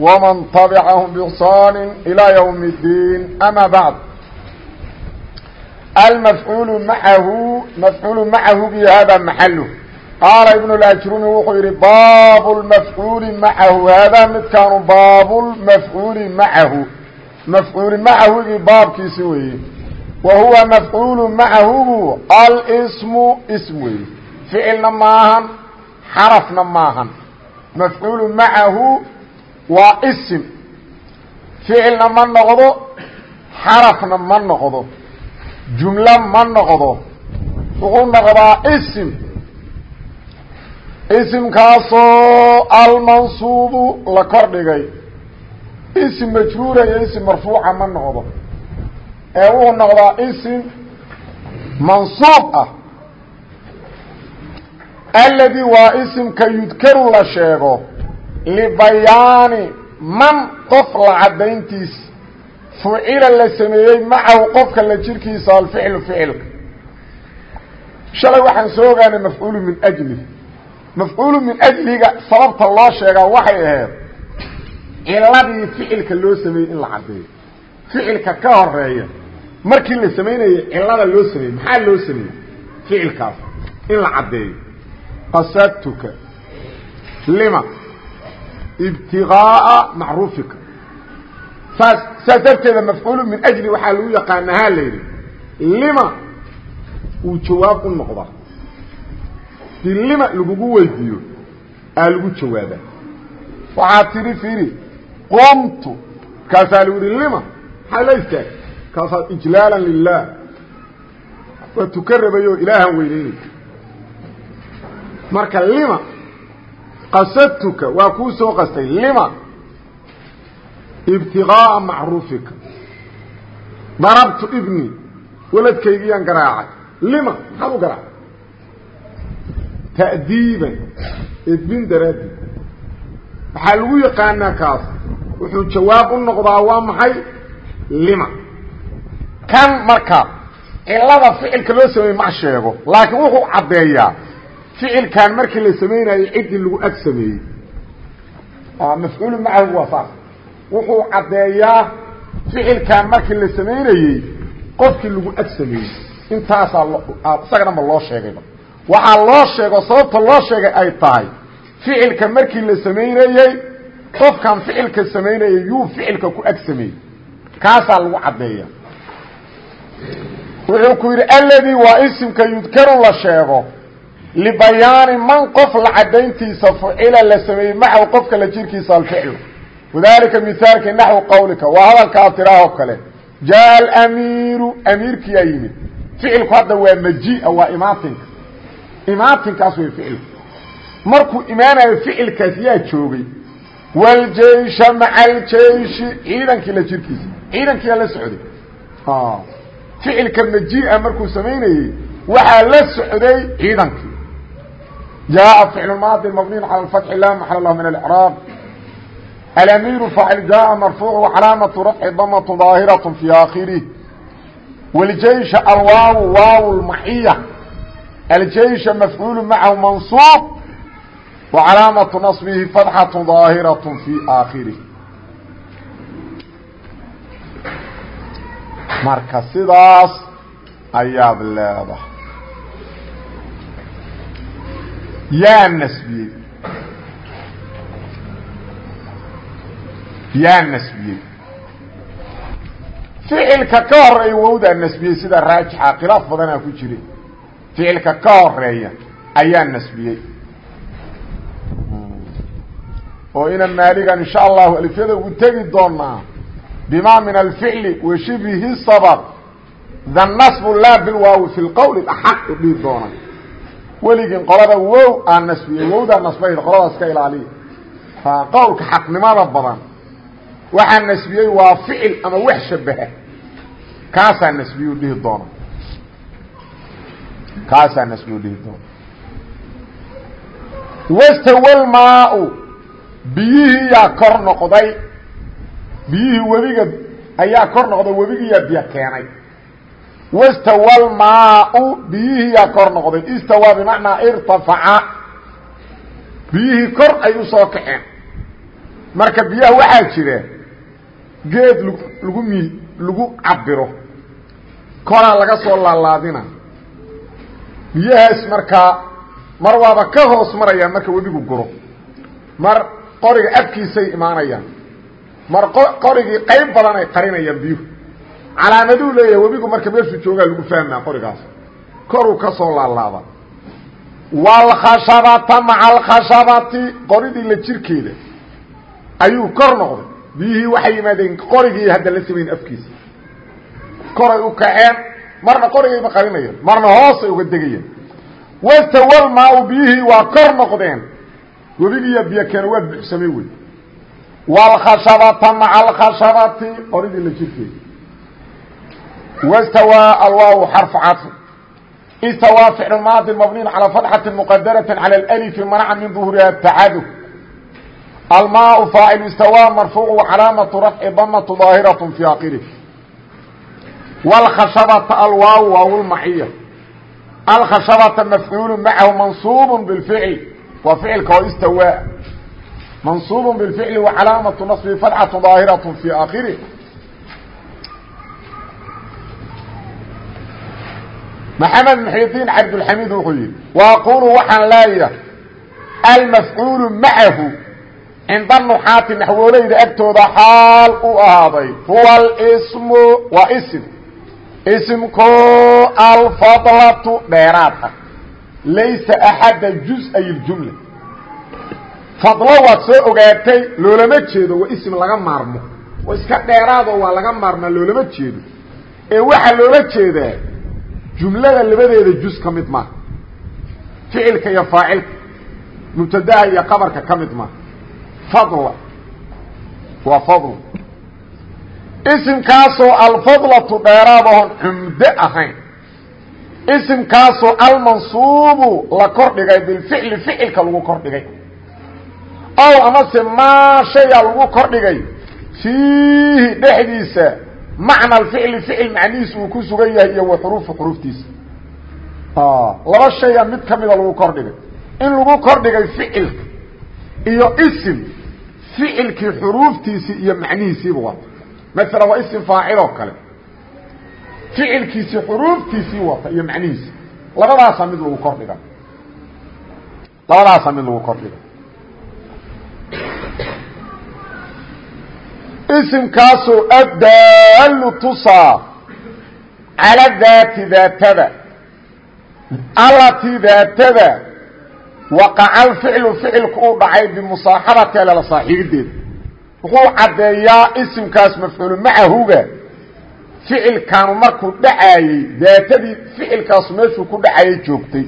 ومن طبعهم بإحصان إلى يوم الدين أما بعد المفعول معه مفعول معه بهذا محله قال ابن الأجرمي وxuu yihi bاب المفعول معه hذا midkaanu bاب المفعول معه مفعول معahgii baabkiisi weeye وهuوa مفعول معahgu الاسم اسم weeye فicilna maahan xرفna maahan مفعول معahu waa isim. Ficilna ma noqdo xarafna ma noqdo jumlo ma noqdo. Wuxuu noqdaa isim. Isimkaasoo almansuubu la kordhigay isim majruura iyo isim marfuuca ma noqdo. Ee wuxuu noqdaa isim mansuub ah. Aladi waa isimka yudkaru la sheego libayaani man qof la caddayntiisa fucila la sameeyey macahu qofka la jirkiisa alficlu ficilka. Shalay waxaan soo ogaanay mafcuulu min ajli. Mafcuulu min ajliga sababta loo sheegaa waxay ahayd ciladii ficilka loo sameeyey in la caddeeyo. Ficilka ka horreeya markii la samaynayay cilada loo sameeyey maxaa loo sameeyey? Ficilkaas in la caddeeyo. Qasadtuka lima ibtigaaa macruufika. Saas saas darteeda mafcuulu min ajli waxaa lagu yaqaanahaa la yidhi lima uu jawaab u noqdaa di lima lagugu weydiiyo aa lagu jawaaba waxaad tidhi fiiri qumtu kaasaa lagu yihi lima maxaa la istaag kaasaad ijlaalan lilah waa tuka rabayoo ilaahan weyneynay marka lima qasadtuka waa kuu soo qastay. Lima? Ibtigaaa macruufika darabtu ibni waladkaygiyaan garaacay. Lima? Maxaad u garaacay? Ta'diiban edbin daraaddeed waxaa lagu yaqaanaa kaas wuxuu jawaab u noqdaa waa maxay? Lima. Kan marka cilada ficilka loo sameeyey ma sheego laakiin wuxuu caddeeyaa ficilkan markii la samaynayo ciddii lagu ag sameeyey. Mafcuulu macahu waa saas. Wuxuu caddeeyaa ficilkan markii la samaynayey qofkii lagu ag sameeyey. Intaasaa isaga dhanba loo sheegayba. Waxaa loo sheego sababta loo sheegay ay tahay ficilka markii la samaynayey qofkan ficilka samaynayay yuu ficilka ku ag sameeyey. Kaasaa lagu caddeeya wuxuu ku yidhi alladii waa isimka yudkaru la sheego libayaani man qof la caddayntiisa fucila la sameeyey macahu qofka la jirkiisa alficlu wadalika mihaalki naxwi qawlika waa hadalkaa tiraahoo kale jaa alamiiru amiirkiyaa yimid ficilku hadda waa majia waa imaatinka imaatinkaas way ficilku markuu imaanayo ficilkaas yaa joogay wاljeisha maca aljeishi ciidankii la jirkiisa ciidankiyaa la socday ficilka majia markuu samaynayey waxaa la socday ciidankii jaaءa ficl maadi mabniy calى اfatxi la maxal lah min اlcraab alamiiru faacil jaaءa marfuuc wcalaamaةu rafci damaة ظaahiraة fi akhirih wاljeisha alwaaw waaw اlmaxiya الجيش مفعول معه منصوب وعلاaمة نصبه فتحة ظاaهرة في آkخره marka sidaas ayaad leedahay yaa nasbiyey. Yaa nasbiyey. Ficilka ka horreeya wawdaa nasbiyey sida raajixa khilaaf badanaa ku jire ficilka ka horreeya ayaa nasbiyey. Oo inan maaligan insha allahu alfyada ugu tegi doonaa. Bima min alficli wa shibihi sabaq nasbu laa bilwaawi fi lqowli axaq dhihi doona weligin qolada wow aan nasbiyey wowdaa nasbahayd qoladaas ka ilaaliya qowlka xaqnimada badan waxaa nasbiyey waa ficil ama wax shabaha. Kaasaa nasbiyu dhihi doona kaasaa nasbiyu dhihi doona wastawalmaau biyihii yaa kor noqday. Biyihii webiga ayaa kor noqday webigiiyaa biyo keenay wastawalmaau biyihii yaa kor noqday istawaa bimacnaa irtafaca biyihii kor ay u soo kaceen marka biyaha waxaa jira geed lagu mi lagu cabiro koraa laga soo laalaadina biyahaas markaa mar waaba ka hoos marayaan marka webigu guro mar qoriga afkiisay imaanayaan mar qorigii qayb badan ay qarinayaan biyuhu calaamaduu leeyahay webigu marka meeshuu joogaa lagu fahmaa qorigaas. Koruu ka soo laalaada wlkhashabata maca alkhashabati qoridii la jirkeeda ayuu kor noqday. Biyihii waxay yimaadeen qorigii hadda la samayn afkiisa. Koray u kaceen marna qorigayba qarinayaan marna hoosay uga degayaan wastawalmaa biyihii waa kor noqdeen. Webigiiya biyo keena waa buuxsamay wey wlkhashabata maca alkhashabati qoridii la jirkeeda wastawaa alwaaw xarfu cafi istawaa ficlu maadi mabniin calaa fatxati muqadaraةi calى اlأlfi manaca min ظuhuriha tacadud almaau faacil istawaa marfuuc wacalaamatu rafci damatu daahiraة fi akirih wاlkhashabata alwaaw waawlmaciya alkhashabata mafcuulu macahu mansuub bاlficl waa ficilka oo istawaa mansuub bاlficli wacalaamatu naصbi fatxatu daahiraة fi akirih maxamed muxidiin cabdulxamiid wuxuu yidhi waaqulu waxaan leeyahay almafcuulu macahu cinda nuxaati naxwoolayda agtooda xaal u ahaaday. Huwa alsmu waa isim. Isimkoo alfadlatu dheeraad ah. Laysa axada juz-ay ljumla fadlo waad soo ogaatay loolama jeedo waa isim laga maarmo. Iska dheeraadoo waa laga maarmaa loolama jeedo. Ee waxaa loola jeedaa jumlada labadeeda juz ka mid maaha ficilka iyo faacilka. Mubtadaha iyo qabarka ka mid maaha fadla. Waa fadl. Isimkaasoo alfadlatu dheeraad oon cumdo ahayn. Isimkaasoo almansuubu la kor dhigay bilficli ficilka lagu kor dhigay. Ow amase maa shayaa lagu kor dhigay. Fiihi dhexdiisa macna alficli ficil macnihiis uu ku sugan yahay iyo wa xuruufu xuruuftiisa. Laba shaya mid kamida lagu kordhigay in lagu kordhigay ficilka iyo isim ficilkii xuruuftiisii iyo macnihiisiiba wata maala waa isim faacil oo kale. Ficilkiisii xuruuftiisii wata iyo macnihiisi. Labadaasaa mid lagu kordhiga labadaasaa mid lagu kordhiga isimkaasoo addaalu tusaa cala daati daatada. Allatii daatada. Waqaca alficlu ficilku uu dhacay bimusaaxabati alala saaxiibideeda wuxuu caddeeyaa isimkaas mafcuulu macahuga ficilkaanu markuu dhacaayey daatadii ficilkaasu meeshuu ku dhacayay joogtay.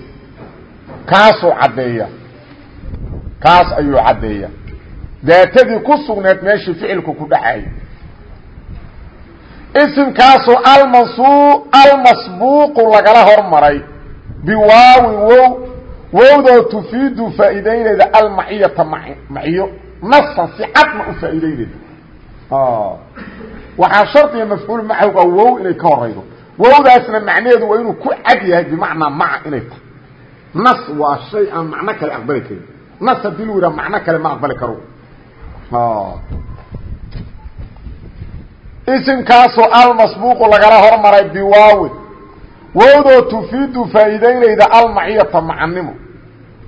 Kaasuu caddeeya kaas ayuu caddeeya daatadii ku sugneed meeshii ficilku ku dhacayay isimkaasoo almansu almasbuuqu lagala hormaray. Biwaawin wow. Wowdoo tufiidu faa'iidaynayda almaciyata maciyo. Nasan si cadna u faa'iidaynayda waxaa shardiga mafcuul maxawga wow inay ka horaydo. Wowdaasna macnaheedu waa inuu ku cad yahay bimacnaa maca inay tahay. Nas waa shay aan macno kale aqbali karin. Nas haddii lu yidhaha macno kale ma aqbali karo isimkaasoo almasbuuqu lagala hormaray biwaawin. Wowdoo tufiidu faa'iidaynayda almaciyata macanimo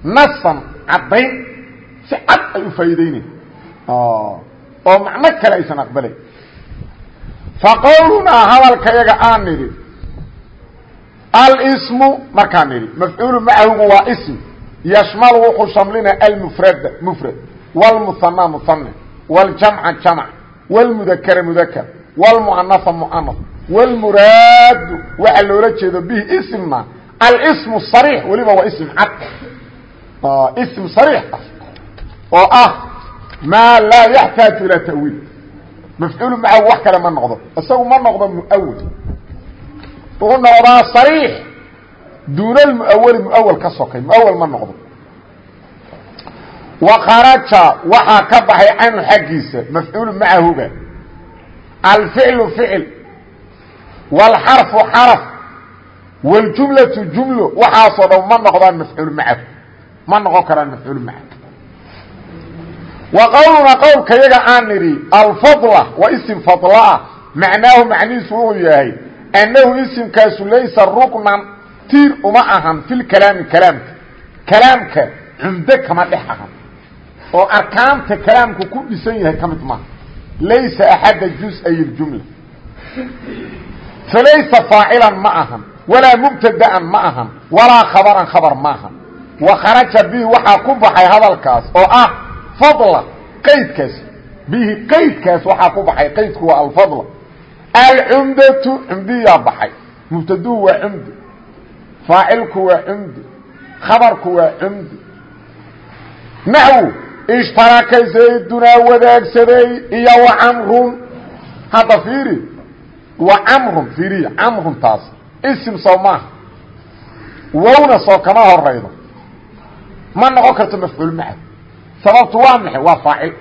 nasan caddayn. Si cad ay u faa'iidaynayda oo macno kale aysan aqbalayn fa qowlunaa hadalkayaga aan nidhi alsmu markaan nidhi mafcuulu macahugu waa ism yashmalu wuxuu shamlina wlmuana muane wljamca jamc wlmudakra mudakr wlmuanaa muana wlmuraadu waxa loola jeedo bihi smna alsmu sarix weliba waa ism cad ism sariixkaas oo ah maa laa yaxtaaju ilaa tawiil mafcuulu macahu wax kale ma noqdo isagu ma noqdo muawal wuxuu noqdaa sariix duuna almuawali muawal ka sokay muawal ma noqdo wa kharaja waxaa ka baxay canhu xaggiisa mafcuulu macahuga alficlu ficil wاlxarfu xarf wاljumlatu jumlo waxaasoo dhan ma noqdaan mafcuul macahu ma noqon karaan mafcuul macahu wa qowluna qowlka yaga aan nidhi alfadla waa isim fadlaah macnaahu macnihiisu wuxuu yahay annahu isimkaasu laysa ruknan tiir uma ahan fi lkalaami kalaamka. Kalaamka cumdo kama dhex ahan oo arkaanta kalaamku ku dhisan yahay ka mid maaha. Laysa axadda juz-ay اjumla falaysa faacilan ma ahan walaa mubtada'an ma ahan walaa khabaran khabar maahan wa kharaja bihi waxaa ku hadalkaas oo ah fadla qaydkaas. Bihi qaydkaas waxaa ku qaydku waa alfadla. Alcumdatu cumdiyaa baxay. Mubtaduhu waa cumdi. Faacilku waa cumdi. Khabarku waa cumdi. Naxwu ishtaraka zaydunaa wadaagsaday iyo wa camrun hadda fiiri wa camrun fiiriya camrun taas. Isim soo maaha wowna soo kama horaydo ma noqon karto mafcuul maca sababtu waa maxay? Waa faacil.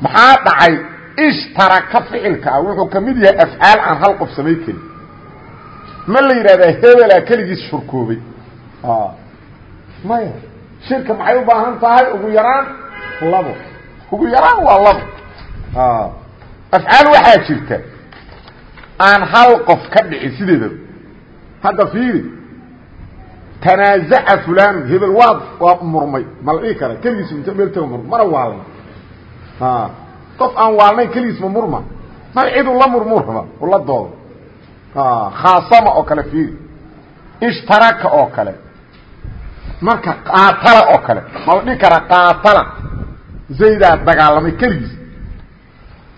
Maxaa dhacay? Ishtaraka ficilka ah wuxuu ka mid yahay afcaal aan hal qof samay karin. Ma shirka maxay u baahan tahay? Ugu yaraan labo. Ugu yaraan waa labo. Afcaal waxaa jirta aan hal qof ka dhicin sideedaba hadda fiiri tanaazaca fulan hebel waa waa murmay. Ma la dhihi kara keligiis inta meel taga murma mana waalna. Qof aan waalnayn keligiis ma murma. Mar ciduu la murmurma ula doodo. Khaasama oo kale fiiri. Ishtaraka oo kale marka qaatala oo kale ma la dhihi karaa qaatala. Zaydaa dagaalamay keligiis.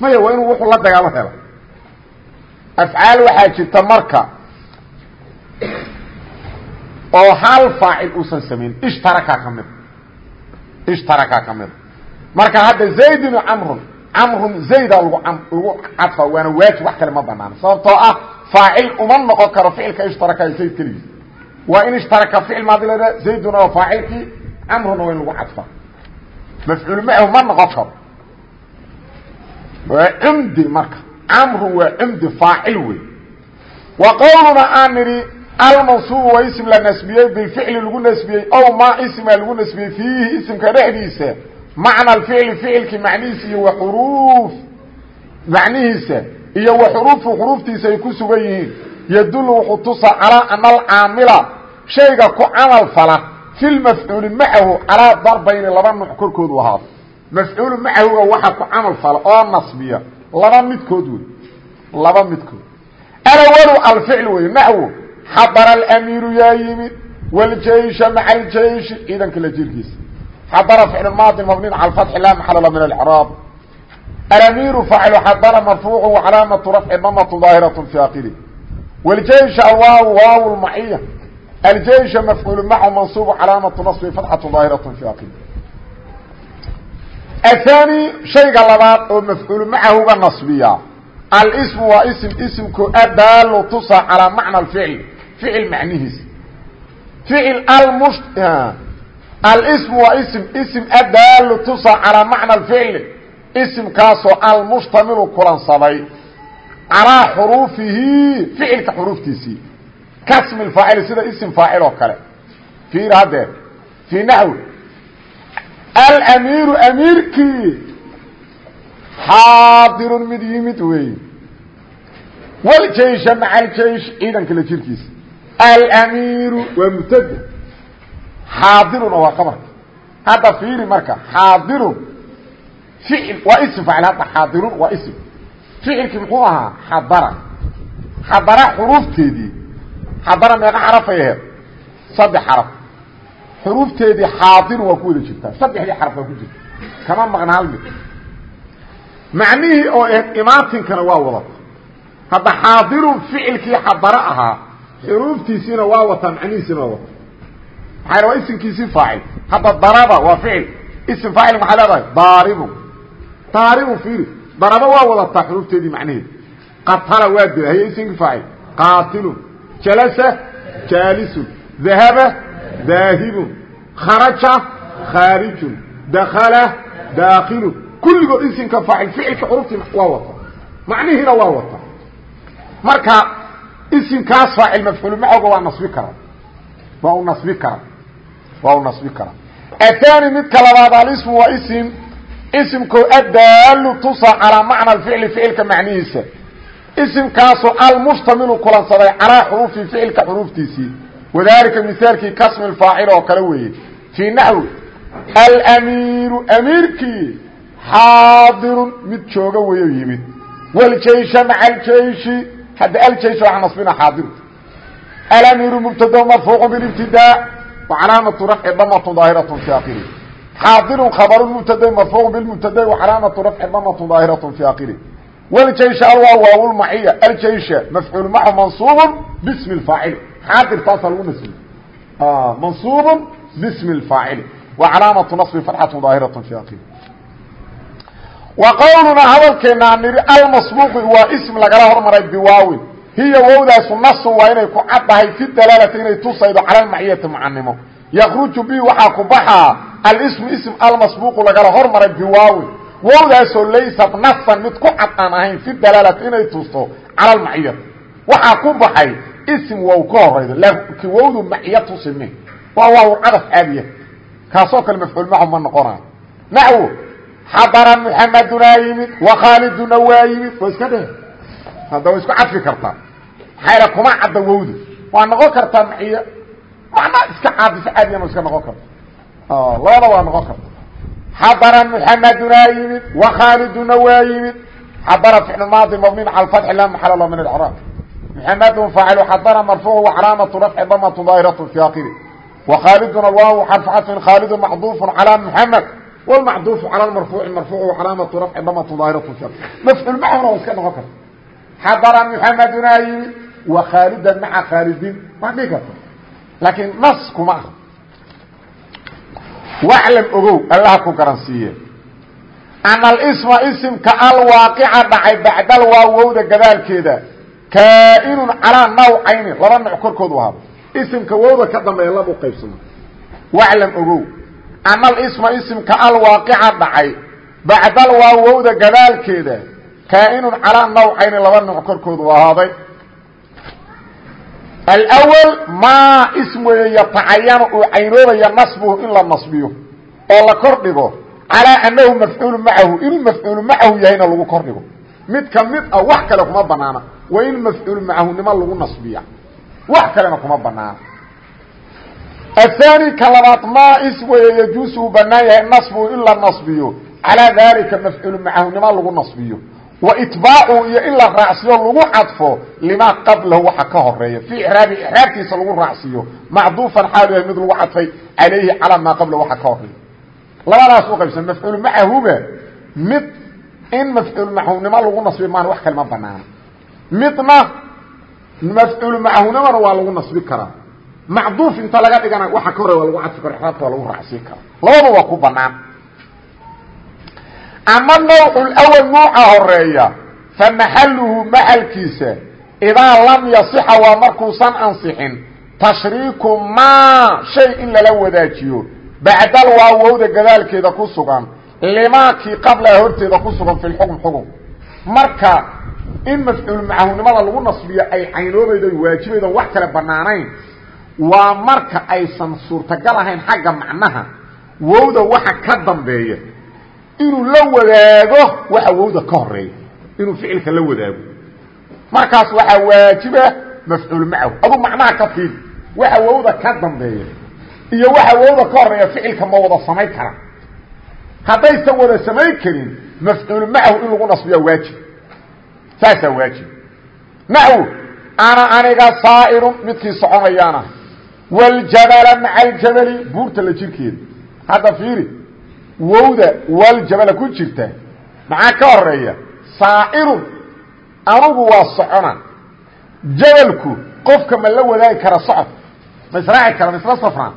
Maya waa inuu wuxuu la dagaalo hela afcaal waxaa jirta marka oo hal faacil uusan samayn ishtaraka ka mida ishtaraka ka mida marka hadda zaydun camrun camrun zayda lagu lagu cadfa waana waajib wax kale ma banaano sababtoo ah faacil uma noqon karo ficilka ishtaraka zayd keligiis waa in ishtaraka ficil maadi la zayduna waa faacilkii camruna waa in lagu cadfa. Mafcuul mahu ma noqon karo waa cumdi marka camru waa cumdi faacil wey. Wa qowluna aan nidhi almansuubu waa ism la nasbiyey bilficli lagu nasbiyey ow maa ismaa lagu nasbiyey fiihi isimka dhexdiisa. Macna alficli ficilkii macnihiisa iyo wa xuruuf macnihiisa iyo wa xuruufu xuruuftiisa ay ku sugan yihiin. Yadullu wuxuu tusaa calaa ana alcaamila shayga ku camal fala fi lmafcuuli macahu calaa darbayni laba nuuc korkoodu ahaado mafcuulu macahuga waxa ku camal fala oo nasbiya laba midkood wey laba midkood alwalu alficl wey naxwo xadara alamiiru yaa yimid wاljeysha maca aljeyshi ciidanka la jirkiisa xadara ficl maadi mabniin cala fatxi laa maxalala min alcraab alamiiru faaclu xadara marfuucu wacalaamatu rafci damatu daahiraة fi akiri wاljeysha alwaaw waaw lmaciya aljeysha mafcuul macu mansuub calaamatu naصbi fatxatu daahiraة fi akiri aلثاني شhayga labaad oo mafcuul macahuga naصbiya alsm waa sm ismku adaalu tusa calىa macna اficl ficil macnihiisa ficil alsm waa sm sm adaalu tusa calىa macna اficl ismkaasoo almushtamilu kulansaday calىa xuruufihi ficilka xuruuftiisii kasmi faacil sida ism faacil oo kale. Ir haddee fii naxwi alamiiru amiirkii xaadirun mid yimid wey wljeysha maca aljeysh ciidanka la jirkiisa. Alamiiru waa mubtada xaadiruna waa qabarka hadda fiiri marka xaadirun. Ficil waa ism faacil hadda xaadirun waa ism. Ficilkii muxuu ahaa xadara. Xadara xuruufteedii xadara meeqa xarafay aheed saddex xaraf. Xuruufteedii xaadirun waa ku wada jirtaa. Saddexdii xaraf waa ku jirta kama maqna hal mid. Macnihii oo aheyd imaatinkana waa wadata hadda xaadirun ficilkii xadaro ahaa xuruuftiisiina waa wataa macnihiisiina waa wata maxaa waa isimkiisii faacil. Hadda daraba waa ficil. Ism faacil maxaa leedahay? Daaribun daaribun fiiri. Daraba waa wadataa xuruufteedii macnaheed qatala waa dila haye isimkii faacil. Qaatilun jalasa jaalisun dahaba daahibun kharaja khaarijun dakala daakilun kulligood isimka faacil ficilka xuruftii waa wata. Macnihiina waa wata. Marka isimkaas faacil mafcuul maoga waa nasbi karaa waa u nasbi karaa waa u nasbi karaa athani midka labaad alismu waa isim. Isimkoo addaalu tusa calaa macna alficli ficilka macnihiisa isimkaasoo almushtamilu kulansaday calaa xuruufi ficilka xuruuftiisii. Wadalika misaalkii kasmi faacil oo kale weeye. Fii naxwi alamiiru amiirkii xaadirun mid jooga weeyo yimid. Wljaysha maca aljayshi hadda aljaysh waa nasbina xaadiru alamiiru mubtada marfuucu bilibtidaa wacalaamatu rafci damatun daahiratu fi akiri xaadirun khabaru mubtada marfuucu bilmubtada wacalaamatu rafci damatun daahiratu fi akiri wljaysha alwaa waaw lmaciya aljaysha mafcuul macu mansuubun bismi lfaacili xaadir taasaa lagu nasbiye mansuubun bismi lfaacili wacalaamatu nasbi fatxatu daahiratu fi akiri wa qowlunaa hadalkeenaa nidhi almasbuuqi waa ism lagala hormaray biwaawin. Hiya wowdaasu nasun waa inay ku caddahay fi dalaalati inay tusaydo cala almaciyati mucanimo yakruju bi waxaa ku baxaa alismu ism almasbuuqu lagala hormaray biwaawin wowdaasoo laysat nasan mid ku cad aan ahayn fi dalaalati inay tusto cala almaciyati waxaa ku baxay ism wow ka horaydo laakiin wowdu maciya tusime waa waaw cadaf caadiya kaasoo kale mafcuul mahu ma noqonayo naxwo xadara muxamadunaa yimid wakhaaliduna waa yimid. Wa iska dheh hadda wa isku cadfi kartaa. Maxaa kuma cadda wowda waa noqon kartaa maciya. Macnaa iska caadisa caadiyana iska noqon karta labada waa noqon karta xadara muxamadunaa yimid wakhaaliduna waa yimid xadara ficlu maadi mabniin cala fatxi la maxala la min acraab muxamadun faacilu xadara marfuucu wacalaamatu rafci damatu daahiratu fi akiri wakhaaliduna waaw xarfu xadfin khaalidu macduufu calaa muxamed wlmacduufu cala marfuuci marfuuc calaamatu rafci damatu daahiratu shar mafcuul macuna waa iska noqon karta xadara muxamedunaa yimid wa khaalidan maca khaalidin waa dhigi karta laakiin nas kuma ah waclam ogow allaha ku garansiiye. Ana alisma isimka alwaaqica dhacay bacdal waawowda gadaalkeeda kaa'inun calaa nawcayni laba nooc korkood u ahaado isimka wowda ka dambeeya laba u qaybsamo waclam ogow ana alisma isimka alwaaqica dhacay bacdal waawowda gadaalkeeda kaa'inun calaa nawcayni laba nooc korkoodu ahaaday alwal maa ism weeye yatacayanu uu caynoobaya nasbuhu in la nasbiyo oo la kor dhigo calaa annahu mafcuulu macahu inuu mafcuulu macahu yahayna lagu kor dhigo mid ka mid ah wax kale kuma banaana waa in mafcuulu macahunimo lagu nasbiya wax kalena kuma banaana الثاني ka labaad ma is weeye يجuuز uu banaan yahay نصبu in la نصbiyo عalىa ذalika mafcuل macahnimo lagu نصbiyo وإطباacu iyo in la raacsiyo lagu cadfo لmaa qablahu waxa ka horeeya في raabi raabtiisa lagu raacsiiyo macduuفan xaal yahay mid lagu cadfay عalayhi calىa maa qabla waxa ka horeeya labadaas u qaybsan mafcuul macahuba mid in mafcuul macahnimo lagu نصbiyo maan wax kale ma banaano midna mafcuul macahnimona waa lagu نصbi karaa macduuf inta laga dhigana waxa ka hore waa lagu cadfi karo raabka waa lagu raacsiin karo labada waa ku banaan ama nawcu lwal nuuca horreeya fa maxaluhu maxalkiisa idaa lam yasixa waa markuusan ansixin tashriiku maa shay in lala wadaajiyo bacdal waawowda gadaalkeeda ku sugan limaakii qablaha horteeda ku sugan fi lxukm xukm. Marka in mafcuul macahunimada lagu nasbiyo ay caynoobaydo waajibaydo wax kale banaanayn waa marka aysan suurtagal ahayn xagga macnaha wowda waxa ka dambeeya inuu la wadaago waxa wowda ka horreeya inuu ficilka la wadaago. Markaas waxaa waajiba mafcuul macahu aduu macnaha ka fiili waxa wowda ka dambeeya iyo waxa wowda ka horreeya ficilka ma wada samayn kara. Haddaysan wada samayn karin mafcuul macahu in lagu waajib. Saasaa waajib. Naxw ana aniga saa'irun midkii soconayaana. Wاljabala maca aljabali buurta la jirkeeda. Hadda fiiri wowda waljabala ku jirta maxaa ka horreeya saa'irun anugu waa socona. Jabalku qofka ma la wadaagi kara socod. Ma israaci kara ma isla safraan?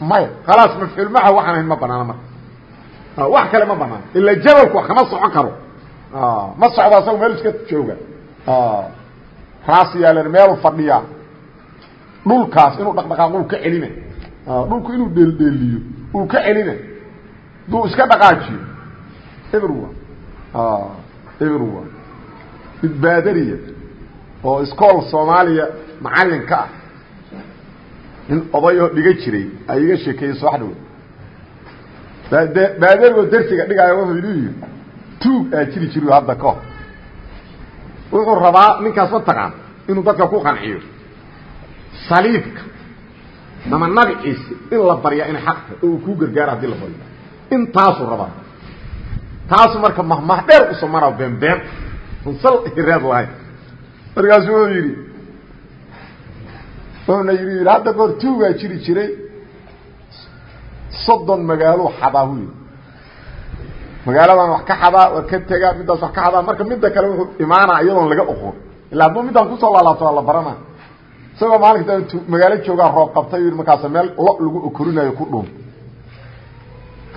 Maya khalaas mafcuul maha waxaan ahayn ma banaana marka wax kale ma banaano ila jabalku kama socon karo. Ma socdo asaga meel iska jooga. Raas yaalan meelu fadhiyaa dhulkaas inuu dhaqdhaqaaqo uu ka celina dhulku inuu dheeldheeliyo uu ka celina duu iska dhaqaajiyo everwa everwa mid baadariya oo iskool soomaaliya macallinka ah. In odayoo dhiga jiray ay iga sheekeeyey soo dhow baadarigo dersiga dhigaayo wuxuu inuu yidhi tuug aa jiri jiri hadda ka hor. Wuxuu rabaa ninkaas ma taqaan inuu dadka ku qanciyo. Saliibka ama nabiciisa in la baryaa inay xaqta oo uu kuu gargaaro haddii la baryo intaasuu rabaa. Taasu marka mahmah dheer u soo maraa beenbeen unsal hiraad lahayn markaasu wuxuu yidhi wuxuuna yidhi hadda goor tuugaa jiri jiray. Soddon magaalo xadaa hu yidhi. Magaaladan wax ka xadaa waa ka tegaa middaas wax ka xadaa marka midda kale wuxuu imaanaa iyadoon laga oqon illa hadduu middaan ku soo laalaabto la barana isagoo maalinka magaalo joogaa roob qabtay yidhi markaas meel lo lagu okorinayo ku dhun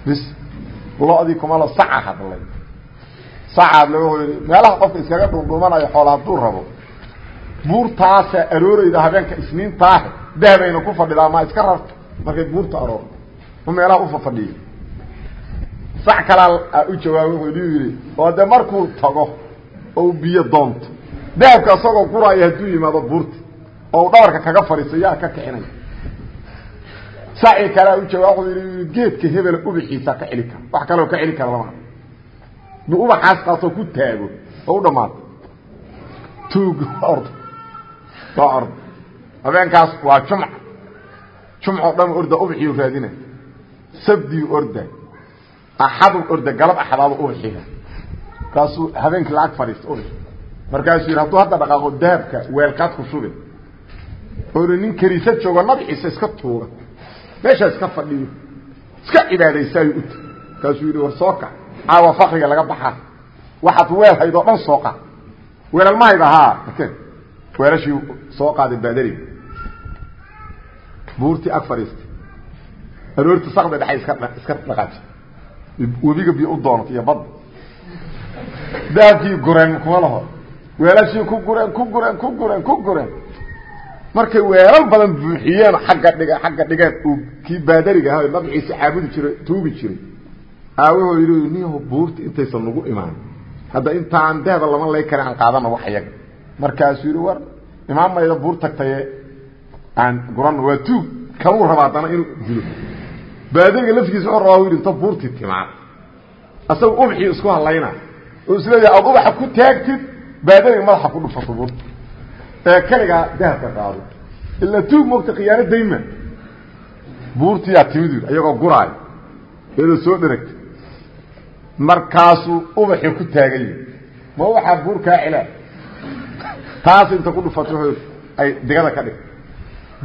bis lo-dii kumalo saca hadlay. Sacaad yidhi meelaha qofka iskaga dhundhumanayo xoola hadduu rabo buurtaasa arooreyda habeenka isniintaahe dahabayna ku fadhidaa maa iska rarta markay buurta aroor u meelaha ufafadhiyo sac kalaa u jawaabay wuxuu yidhi oo de markuu tago oo biyo doonto. Dahabka isagoo guraayo hadduu yimaado buurta oo u dhabarka kaga fadhiiso yaa ka kicinaya saci kalea u jawaab wuxuu yidhi geedka hebela ubaxiisa ka celi kara. Wax kaloo ka celi kara lama du ubaxaas qaatoo ku taago oo u dhamaato tuug ord waa ord habeenkaas waa jumca jumcoo dhan orda ubaxiyu raadina sabdiyu orda. Axadu orda galab axadaaba ubaxiga markaasuu habeenkii lacag fadhiista ubaxi markaasuu yidhi hadduu hadda dhaqaaqo dahabka weelkaad ku shube oona nin kariisa joogo nabciisa iska tuuga meeshaa iska fadhiyo. Iska cibaadaysaayo uta markaasuu yidhi war soo kac caawa fakriga laga baxaa. Waxaad weel hayd oo dhan soo qaad weelal ma hayd ahaa weelashii soo qaaday baadariga buurtii ag fadhiistay. Aroorti sakda dhexay iska iska dhaqaaji webiga biyo u doonata iyo badda dahabkii gureen kuma laho. Weelashii ku gureen ku gureen ku gureen ku gureen markay weelal badan buuxiyeen xagga dhiga xagga dhigeen uu kii baadariga ahaa nabciisa caabudi jiray tuugi jiray. Aa wuxuu yidhi niyaho buurta intaysan nagu imaan hadda intaan dahaba lama lay kare aan qaadano wax yaga markaasuu yidhi war imaamayda buur tagtaye aan gurano waa tuug. Kanuu rabaa haddana inuu dilo baadariga laftigiisa wuxuu rabaa yidhi inta buurtii timaan asaga ubaxii isku hadlayna oo is leeyahay aada ubaxa ku taagtid baadariga madaxa ku dhufato buurta ee kaligaa dahabka qaado ila tuug mogta khiyaano dayma. Buurtiyaa timid ayagoo guraayo iyadoo soo dheragta markaasuu ubaxii ku taagan yihi ma waxaa buur kaa celaa taas inta ku dhufato wuxuu ay digada ka dhig.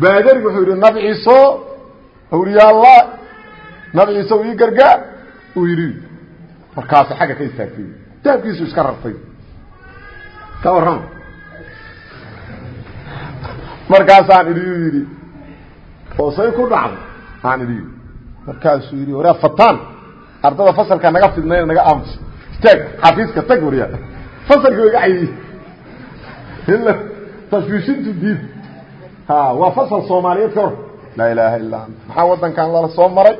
Baadarigu wuxuu yidhi nabciiso awliyaalla nabciiso ii gargaar uu yidhi markaasu xagga ka istaagtay. Dahabkiisu iska rartay. Ka warrama markaasaan idhi uu yidhi oo say ku dhacdo aan idhi markaasuu yidhi waraa fataan ardada fasalka naga fidnayna naga aamus. Istaag xafiiska tag waryaa fasalkii wa iga caydiye ila tashwiishintu diid. Ha waa fasal soomaaliyeed ka hor. Laa ilaaha illaa anta. Maxaa waddankan lala soo maray?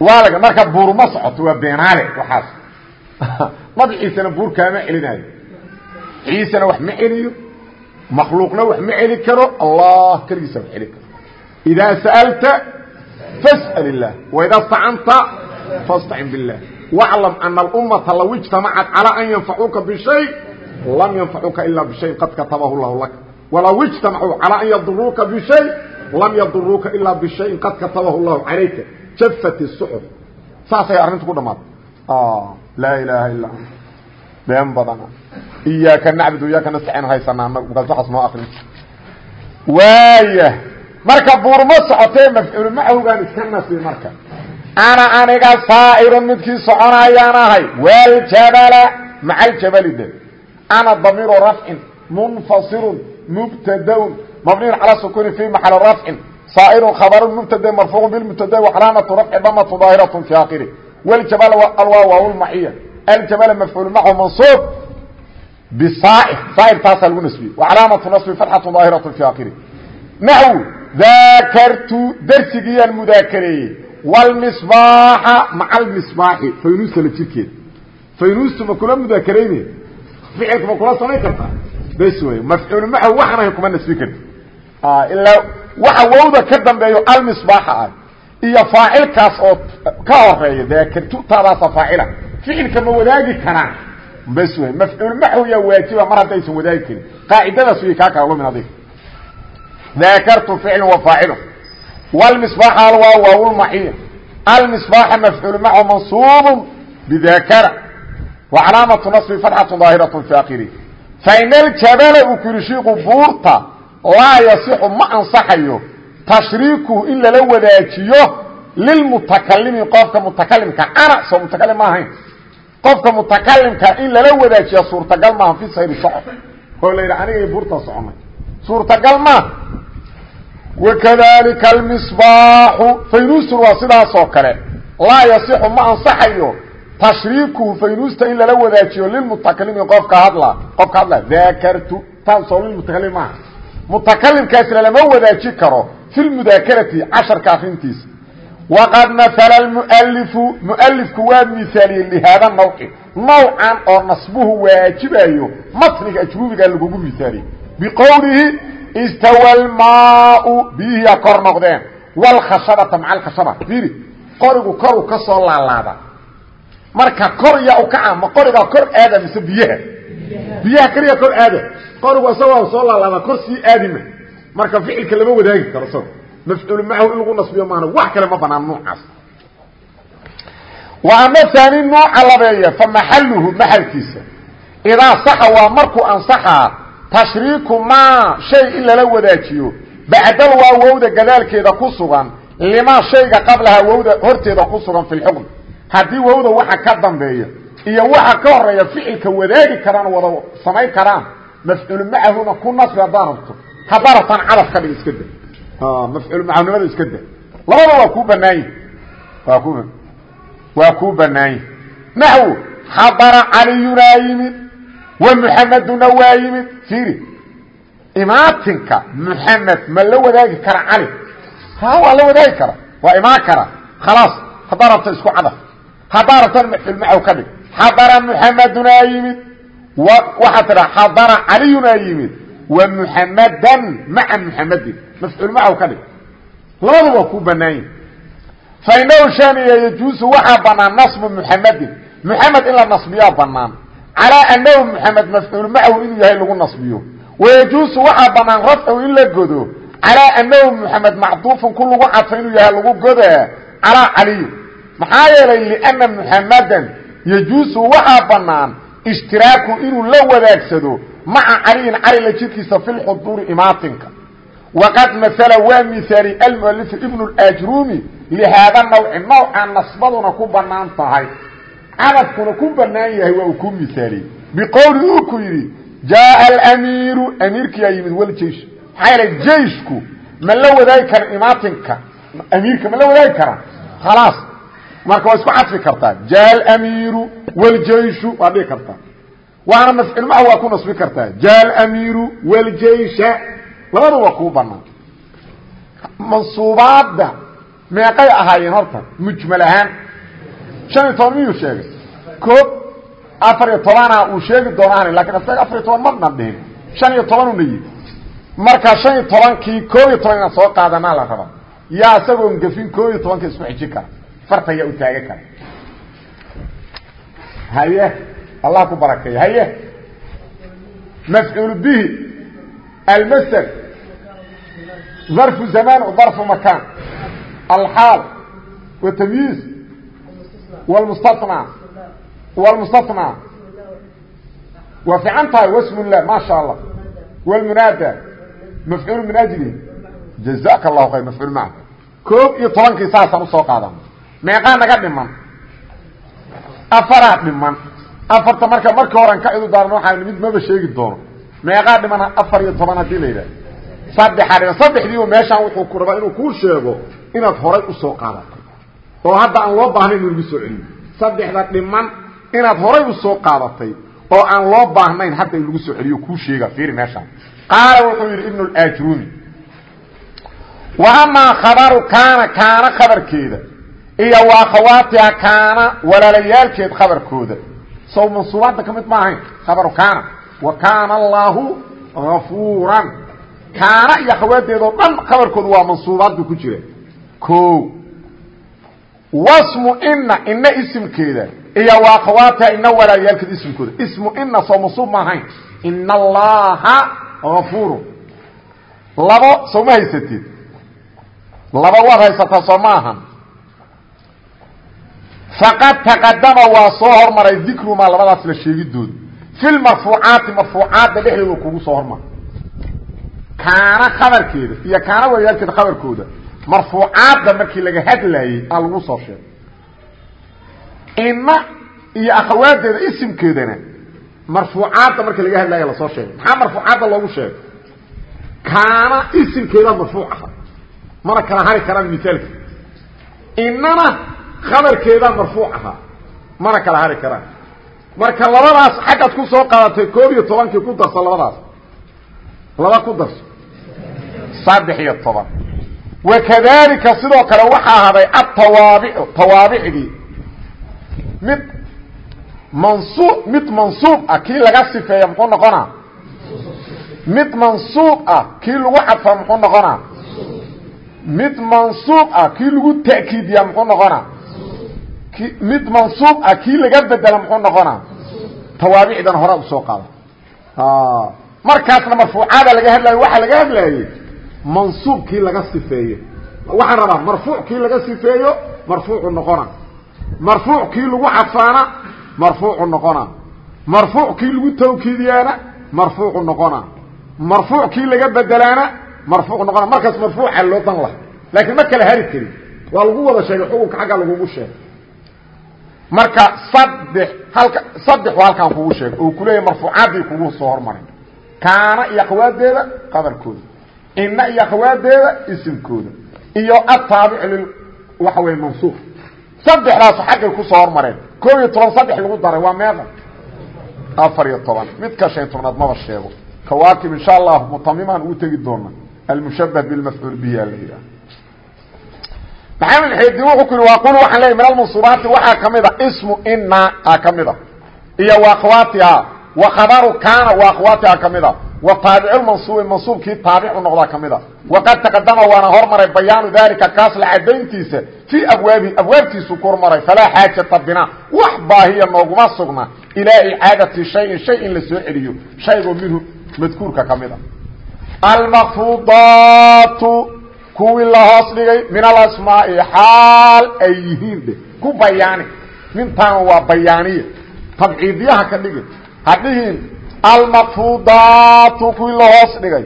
Waa laga marka buur ma socoto waa beenaale waxaas. Madaxiisana buur kaama celinayo ciisana wax ma celiyo makhluuqna wax ma celi karo allah keligiisa wax celi karo. Idaa sa'alta fas'al illah waidaa stacanta fastacin billah. Waclam ana alummata law ijtamacat calaa an yanfacuuka bishay lam yanfacuuka ila bishayin qad katabahu llahu laka walaw ijtamacuu calaa an yaduruuka bishay lam yaduruuka ilaa bishayin qad katabahu llahu calayka jafat suxuf saasay arrintu ku dhamaatay laa ilaaha illaa anta been badana. Iyaaka nacbud iyaaka nastaciin haysanaa waxaas noo akrin waaya marka buurma socotee mafcuul macawgaan iska nasi marka. Ana aniga saa'irun midkii soconayaan ahay. Waljabala maca aljabali de ana damiiru rafcin munfasilun mubtadaun. Mabniyun calaa sukuni fi maxali rafcin. Saa'irun khabarun mubtada marfuucu bilmubtada wacalaamatu rafci damatu daahiratu fi aakiri wljabal alwaa waawlmaciya aljabal mafcuul macu mansuub bisaair saairtaasaa lagu nasbiyey wacalaamatu nasbi fatxatu daahiratu fi akiri naxw daakartu darsigiyaan mudaakareeyey wlmisbaaxa maca almisbaaxi faynuusta la jirkeeda faynuustu ma kula mudaakarayne ficilka ma kula samayn kartaa bes wey mafcuul macu waxan ahay kuma nasbi karti ilaa waxa wowda ka dambeeyo almisbaaxa ah iyo faacilkaas oo ka horreeya daakartutaadaasa faacila ficilka ma wadaagi karaan. Bes wey mafcuul maxw yaa waajiba mar haddaysan wadaagi karin. Qaacidadaas way kaa kala lumin adig daakartu ficlu wa faacilu. Wlmisbaax alwaa waawlmaxiya almisbaaxa mafcuul machu mansuub bidakara wa calaamatu naصbi fatxatu daahiraة fi akiri fain aljabala uu ku yihi shiiku buurta laa yasixu ma ansaxayo tashriikuhu in lala wadaajiyo lilmutakalimi qofka mutakalimka ana soo mutakalim ma ahayn qofka mutakalimka in lala wadaajiya suurtagal maaha fi sayri socod oo la yidhi aniga buurta soconay suurtagal maaha wakadalika almisbaaxu faynuusun waa sidaas oo kale laa yasixu ma ansaxayo tashriikuhu faynuusta in lala wadaajiyo lilmutakalimi qofka hadla qofka hadla dakartu taasoo lilmutakalim maaha mutakalimkaas lalama wadaaji karo fi lmudaakarati casharka akrintiisa waqad maala mualifu mualifku waa miaaliyey lihaada nawci nawcan oo nasbuhu waajibayo matniga ajrubiga lagugu miaaliyey biqowlihi istawa lmaau biyihiyaa kor noqdeen wlkhashabata maca alkhashaba fiiri qorigu koru ka soo laalaada marka kor yaa u kaca ma qorigaa kor aada mise biyaha biyaha keliya kor aada qorigu isagoo soo laalaada kor sii aadima marka ficilka lama wadaagi karo isago mafcuul macahu in lagu nasbiyo maana wax kale ma banaan nuucaas wa ama haani nuuca labeeya fa maxaluhu maxalkiisa. Idaa saxa waa markuu ansaxaa tashriiku maa shay in lala wadaajiyo bacdal waa wowda gadaalkeeda ku sugan limaa shayga qablaha wowda horteeda ku sugan fi lxukm haddii wowda waxa ka dambeeya iyo waxa ka horreeya ficilka wadaagi karaan wada samayn karaan mafcuul macahuna ku nasbi haddaan rabto haddaa rabtaan cadaf ka dhig iska mafcuul macawnimada iska da labada waa kuu banaanyi waa ku waa kuu banaanyi naxw xadara caliyunaa yimid wa muxameduna waa yimid fiiri imaatinka muxamed ma la wadaagi kara cali ha waa la wadaagi kara waa imaan kara khalaas haddaa rabta isku cadaf haddaa rabtan mafcuul macaw ka dhig xadara muxamedunaa yimid waxaa tidha xadara caliyunaa yimid wa muxamadan maca muxamedin mafcuul macaw ka dhig labadu waa ku banaanyi fainahu shaniya yajuusu waxaa banaan nasbu muxamedin muxamed in la nasbiyaa banaan calaa anahu muxamed mafcuul macahu inuu yahay lagu nasbiyo. Wayajuusu waxaa banaan rafcu in la godo. Calaa anahu muxamed macduufun ku lagu cadfa inuu yahay lagu godaa calaa caliy maxaa yeelay liana muxamadan yajuusu waxaa banaan ishtiraaku inuu la wadaagsado maca caliyin cali la jirkiisa fi lxuduuri imaatinka. Waqad maala waa miaali almualifu ibnu ajrumi lihaada nawci nawca nasbaduna ku bannaan tahay. Cadafkuna ku banaan yahay waa uu ku miaaliyey biqowli uu ku yidhi jaaa alamiiru amiirkiyaa yimid waljeish maxaa yeelay jeishku ma la wadaagi kara imaatinka. Amiirka ma la wadaagi kara. Khalaas. Marka waa isku cadfi kartaa. Jaa alamiiru wljeishu waa dhihi kartaa waana mafcil maca waa ku nasbi kartaa. Jaa alamiiru wljeisha labada waa kuu banaan. Mansuubaadda meeqay ahaayeen horta mujmal ahaan. Shan iyo toban miyuu sheegay? Koob afar iyo tobana uu sheegi doonaan laakiin isaga afar iyo toban madnan dhihin shan iyo tobanuna yii marka shan iyo tobankii koob iyo toban inaan soo qaadanaa la raba. Yaa isagoon gafin koob iyo tobanka isku xijin kara. Farta yaa u taagan kara. Haye allah ku barakeeyo haye mafcuul bihi almasder ظرف زمان وظرف مكان الحال والتمييز والمستثنى والمستثنى وفعنتها واسم الله ما شاء الله والمنادى مفعول من أجله جزاك الله خير مفعول معه كوب يطلن كيساسا وسوق هذا ميقا نقد من afarta marka marka horan ka cidudaarn waaa mid maba sheegi doono. Meeqaa dhimana afar iyo toban haddii layidhah sadexaa wuxuu ku rabaa inuu kuu sheego inaad horay u soo qaadatay oo hadda aan loo baahnayn inu soo celiyo saddexda dhiman inaad horay u soo qaadatay oo aan loo baahnayn hadda in lagu soo celiyo kuu sheega fiiri meeshaan. Qaala wuxuu yidhi ibnu lajrumi wa amaa khabaru kaana kaana khabarkeeda iyo wa akhawaatiha kaana walaalayaalkeed khabarkooda sow mansuubaadda ka mid ma ahayn. Khabaru kaana. Wa kaana allaahu gafuuran kaana iyo akhawaadeedoo dhan khabarkooda waa mansuubaad ku jira. O wasmu ina ina isimkeeda. Iyo wa akhawaatiha ina walaayaalkeed isimkooda. Ismu ina soo mansuub ma ahayn. Ina allaha gafuurun labo soo ma haysatid? Laba waad haysataa soo ma ahan faqad taqadama waa soo hormaray dikrumaa labadaas la sheegidooda fi lmarfuucaati marfuucaadda dhexdooda kugu soo hormaray kaana khabarkeeda iyo kaana waliyaalkeeda khabarkooda marfuucaadda markii laga hadlayey aa lagu soo sheegay. Ina iyo akhawaadeeda isimkeedana marfuucaadda markii laga hadlaya la soo sheegay. Maxaa marfuucaadda loogu sheegay? Kaana isimkeeda marfuuc aha mana kala hari karaan misaalka inana khabarkeedaa marfuuc ahaa. Mana kala hari karaan. Marka labadaas xaggaad ku soo qaadatay koob iyo tobankii ku darso labadaas. Laba ku darso. Saddex iyo toban. Wakadalika sidoo kale waxaa haday atawaabicu tawaabicdii mid mansuub mid mansuub ah kii laga sifeeya muxuu noqonaa? Mid mansuub ah kii lagu cadfa muxuu noqonaa? Mid mansuub ah kii lagu ta'kiidiyaa muxuu noqonaa mid mansuub ah kii laga bedela muxuu noqonaa? Tawaabicdan hore u soo qaada. Markaasna marfuucaada laga hadlayo waxaa laga hadlayey mansuub kii laga sifeeyo. Waxaan rabaa marfuuc kii laga sifeeyo marfuucu noqona marfuuc kii lagu cadfaana marfuucu noqona marfuuc kii lagu tawkiidiyaana marfuucu noqona marfuuc kii laga bedelaana marfuuc noqona markaas marfuuca loo dan laha laakiin ma kala hari karin. Waa lagu wada sheegay xukunka xagga lagugu sheegay marka saddex halka saddexu halkaan kugu sheegay oo kuleeyahy marfuucaaddii kugu soo hormaray kaana iyo akhawaadeeda qabarkooda ina iyo akhawaadeeda isimkooda. Iyo ataabic lil waxa weeye mansuuf saddexdaas xaggay ku soo hormareen. Koob iyo toban saddex lagu daray waa meeqa afar iyo toban. Midka shan iyo tobnaad maba sheego. Kawaakib insha allah mutamimaan ugu tegi doona almushabah bilmafcuul bihi ala yidhaha maxamed xeedin wuxuu ku yihi waa qul waxaan leeyahy min almansuubaati waxaa ka mid a ismu ina a ka mid a iyo wa akhwaatiha wa khabaru kaana wa akhwaatiha ka mid a wa taabiculmansuubi mansuubkii taabicu noqdaa ka mid a waqad taqadama waana hormaray bayaanu dalika kaas la cadayntiisa fii abwaabihi abwaabtiisuu ku hormaray falaa xaajata bina wax baahiya nooguma sugna ilaa icaadati shayin shay in la soo celiyo shaygoo minhu madkuurka ka mid a almakfuudaatu kuwii la hoos dhigay min alasmaa'i xaal ay yihiin dhe ku bayaani. Mintaana waa bayaaniya tabciidyaha ka dhigin hadhihin almakfuudaatu kuwii la hoos dhigay.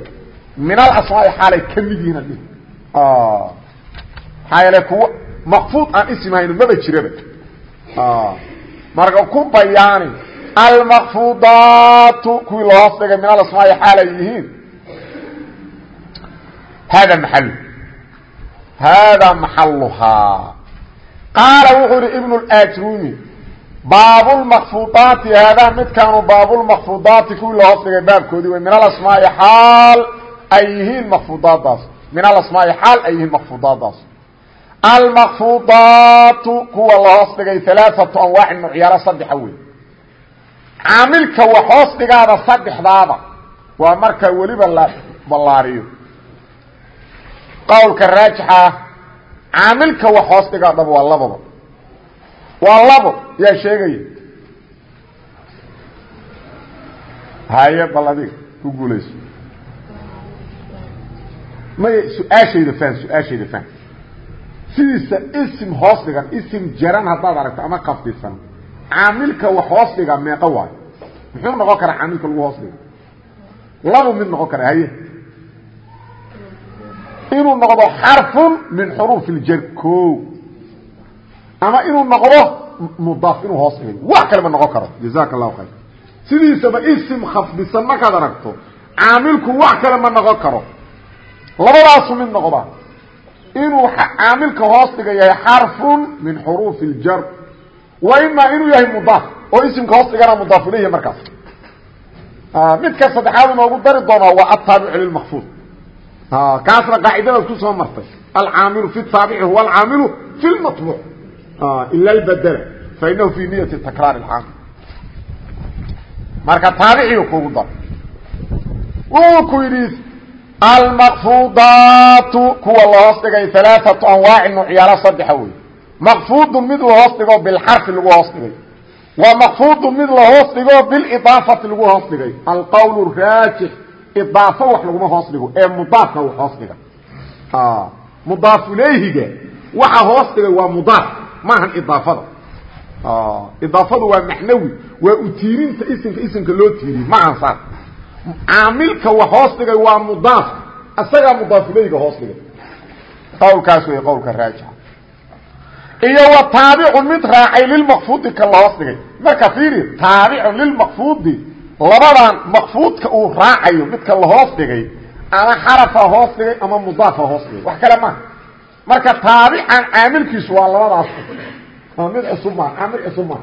Min alasmaa'i xaalay ka mid yihiin hadhihin maxaa yeele kuwa makfuud aan isimhayno maba jiraba. Marka ku bayaani almakfuudaatu kuwii la hoos dhigay min alasmaa'i xaal ay yihiin. Hada maal hada maxaluhaa qaala wuxuu yihi ibn اajrumi baabulmakfuudaati haadaa midkaanu baabulmakfuudaati kuwii la hoos dhigay baabkoodii wey min alasmaai xaal ay yihiin makfuudaadaas min alasmaai xaal ay yihiin makfuudaadaas almakfuudaatu kuwa la hoos dhigay alaaatu anwaacin nucyaalo saddexa wey caamilka wax hoos dhigaada saddexdaaba waa marka weliba la qowlka raajixa caamilka wax hoos dhigaa dhab waa lababa waa labo yaa sheegaya haye bal adiga ku guulayso. Maya su'aashayda faham su'aashayda faham sidiisa isim hoos dhigan isim jaran haddaad aragto ama qabdisan caamilka wax hoos dhiga meeqo waayo. Muxuu noqon karaa caamilka lagu hoos dhiga labo mid noqon kara haye inuu noqdo xarفu min xruف اjar o ama inuu noqdo mdaaf inuu hoos dhigayo wax kalema noqon karo jaزak الlahu khayr sidiisaba ism khafdisan markaad aragto caamilku wax kale ma noqon karo labadaasu mid noqda inuu caamilka hoos dhiga yahay xarfun min xuruufi اljar wa imaa inuu yahay mudaaf oo isimka hoos dhigana mudaaf ilayhi markaas midka saddexaad inoogu dari doonaa waa ataabicu lilmakfuud kaasna qaacidadaad ku soo martay. Alcaamilu fi taabici huwa alcaamilu fi lmaطbuuc ila lbadla fainahu fi niyati takraar اcaamil marka taabiciga kugu dar wuu ku yidhi almaqfudaatu kuwa lahoos dhigay alaaatu anwaaci nucyaalo saddexa wey maqfudu mid lahoos dhigo bilxarfi lagu hoos dhigay. Wa maqfudu mid lahoos dhigo bilidaafati lagu hoos dhigay. Alqowl raajix idaafo wax laguma hoos dhigo. Ee mudaafka hoos dhiga. Mudaaf ilayhiga waxa hoos dhigay waa mudaaf. Maahan idaafada. Idaafadu waa macnawi. Waa utiirinta isimka isimka loo tiiriye maahan saas caamilka wax hoos dhigay waa mudaaf. Isagaa mudaafuleyga hoos dhigay qawlkaas wey qowlka raajixa. Iyo wa taabicun mid raacay lilmaqfuudi ka la hoos dhigay. Marka fiiri taabicun lilmaqfuudi labadan maqfuudka uu raacayo midka la hoos dhigay ama xarafa hoos dhigay ama mudaafa hoos dhigay. Wax kale maaha marka taabican caamilkiisu waa labadaas. Mid cusub maa caamil cusub maa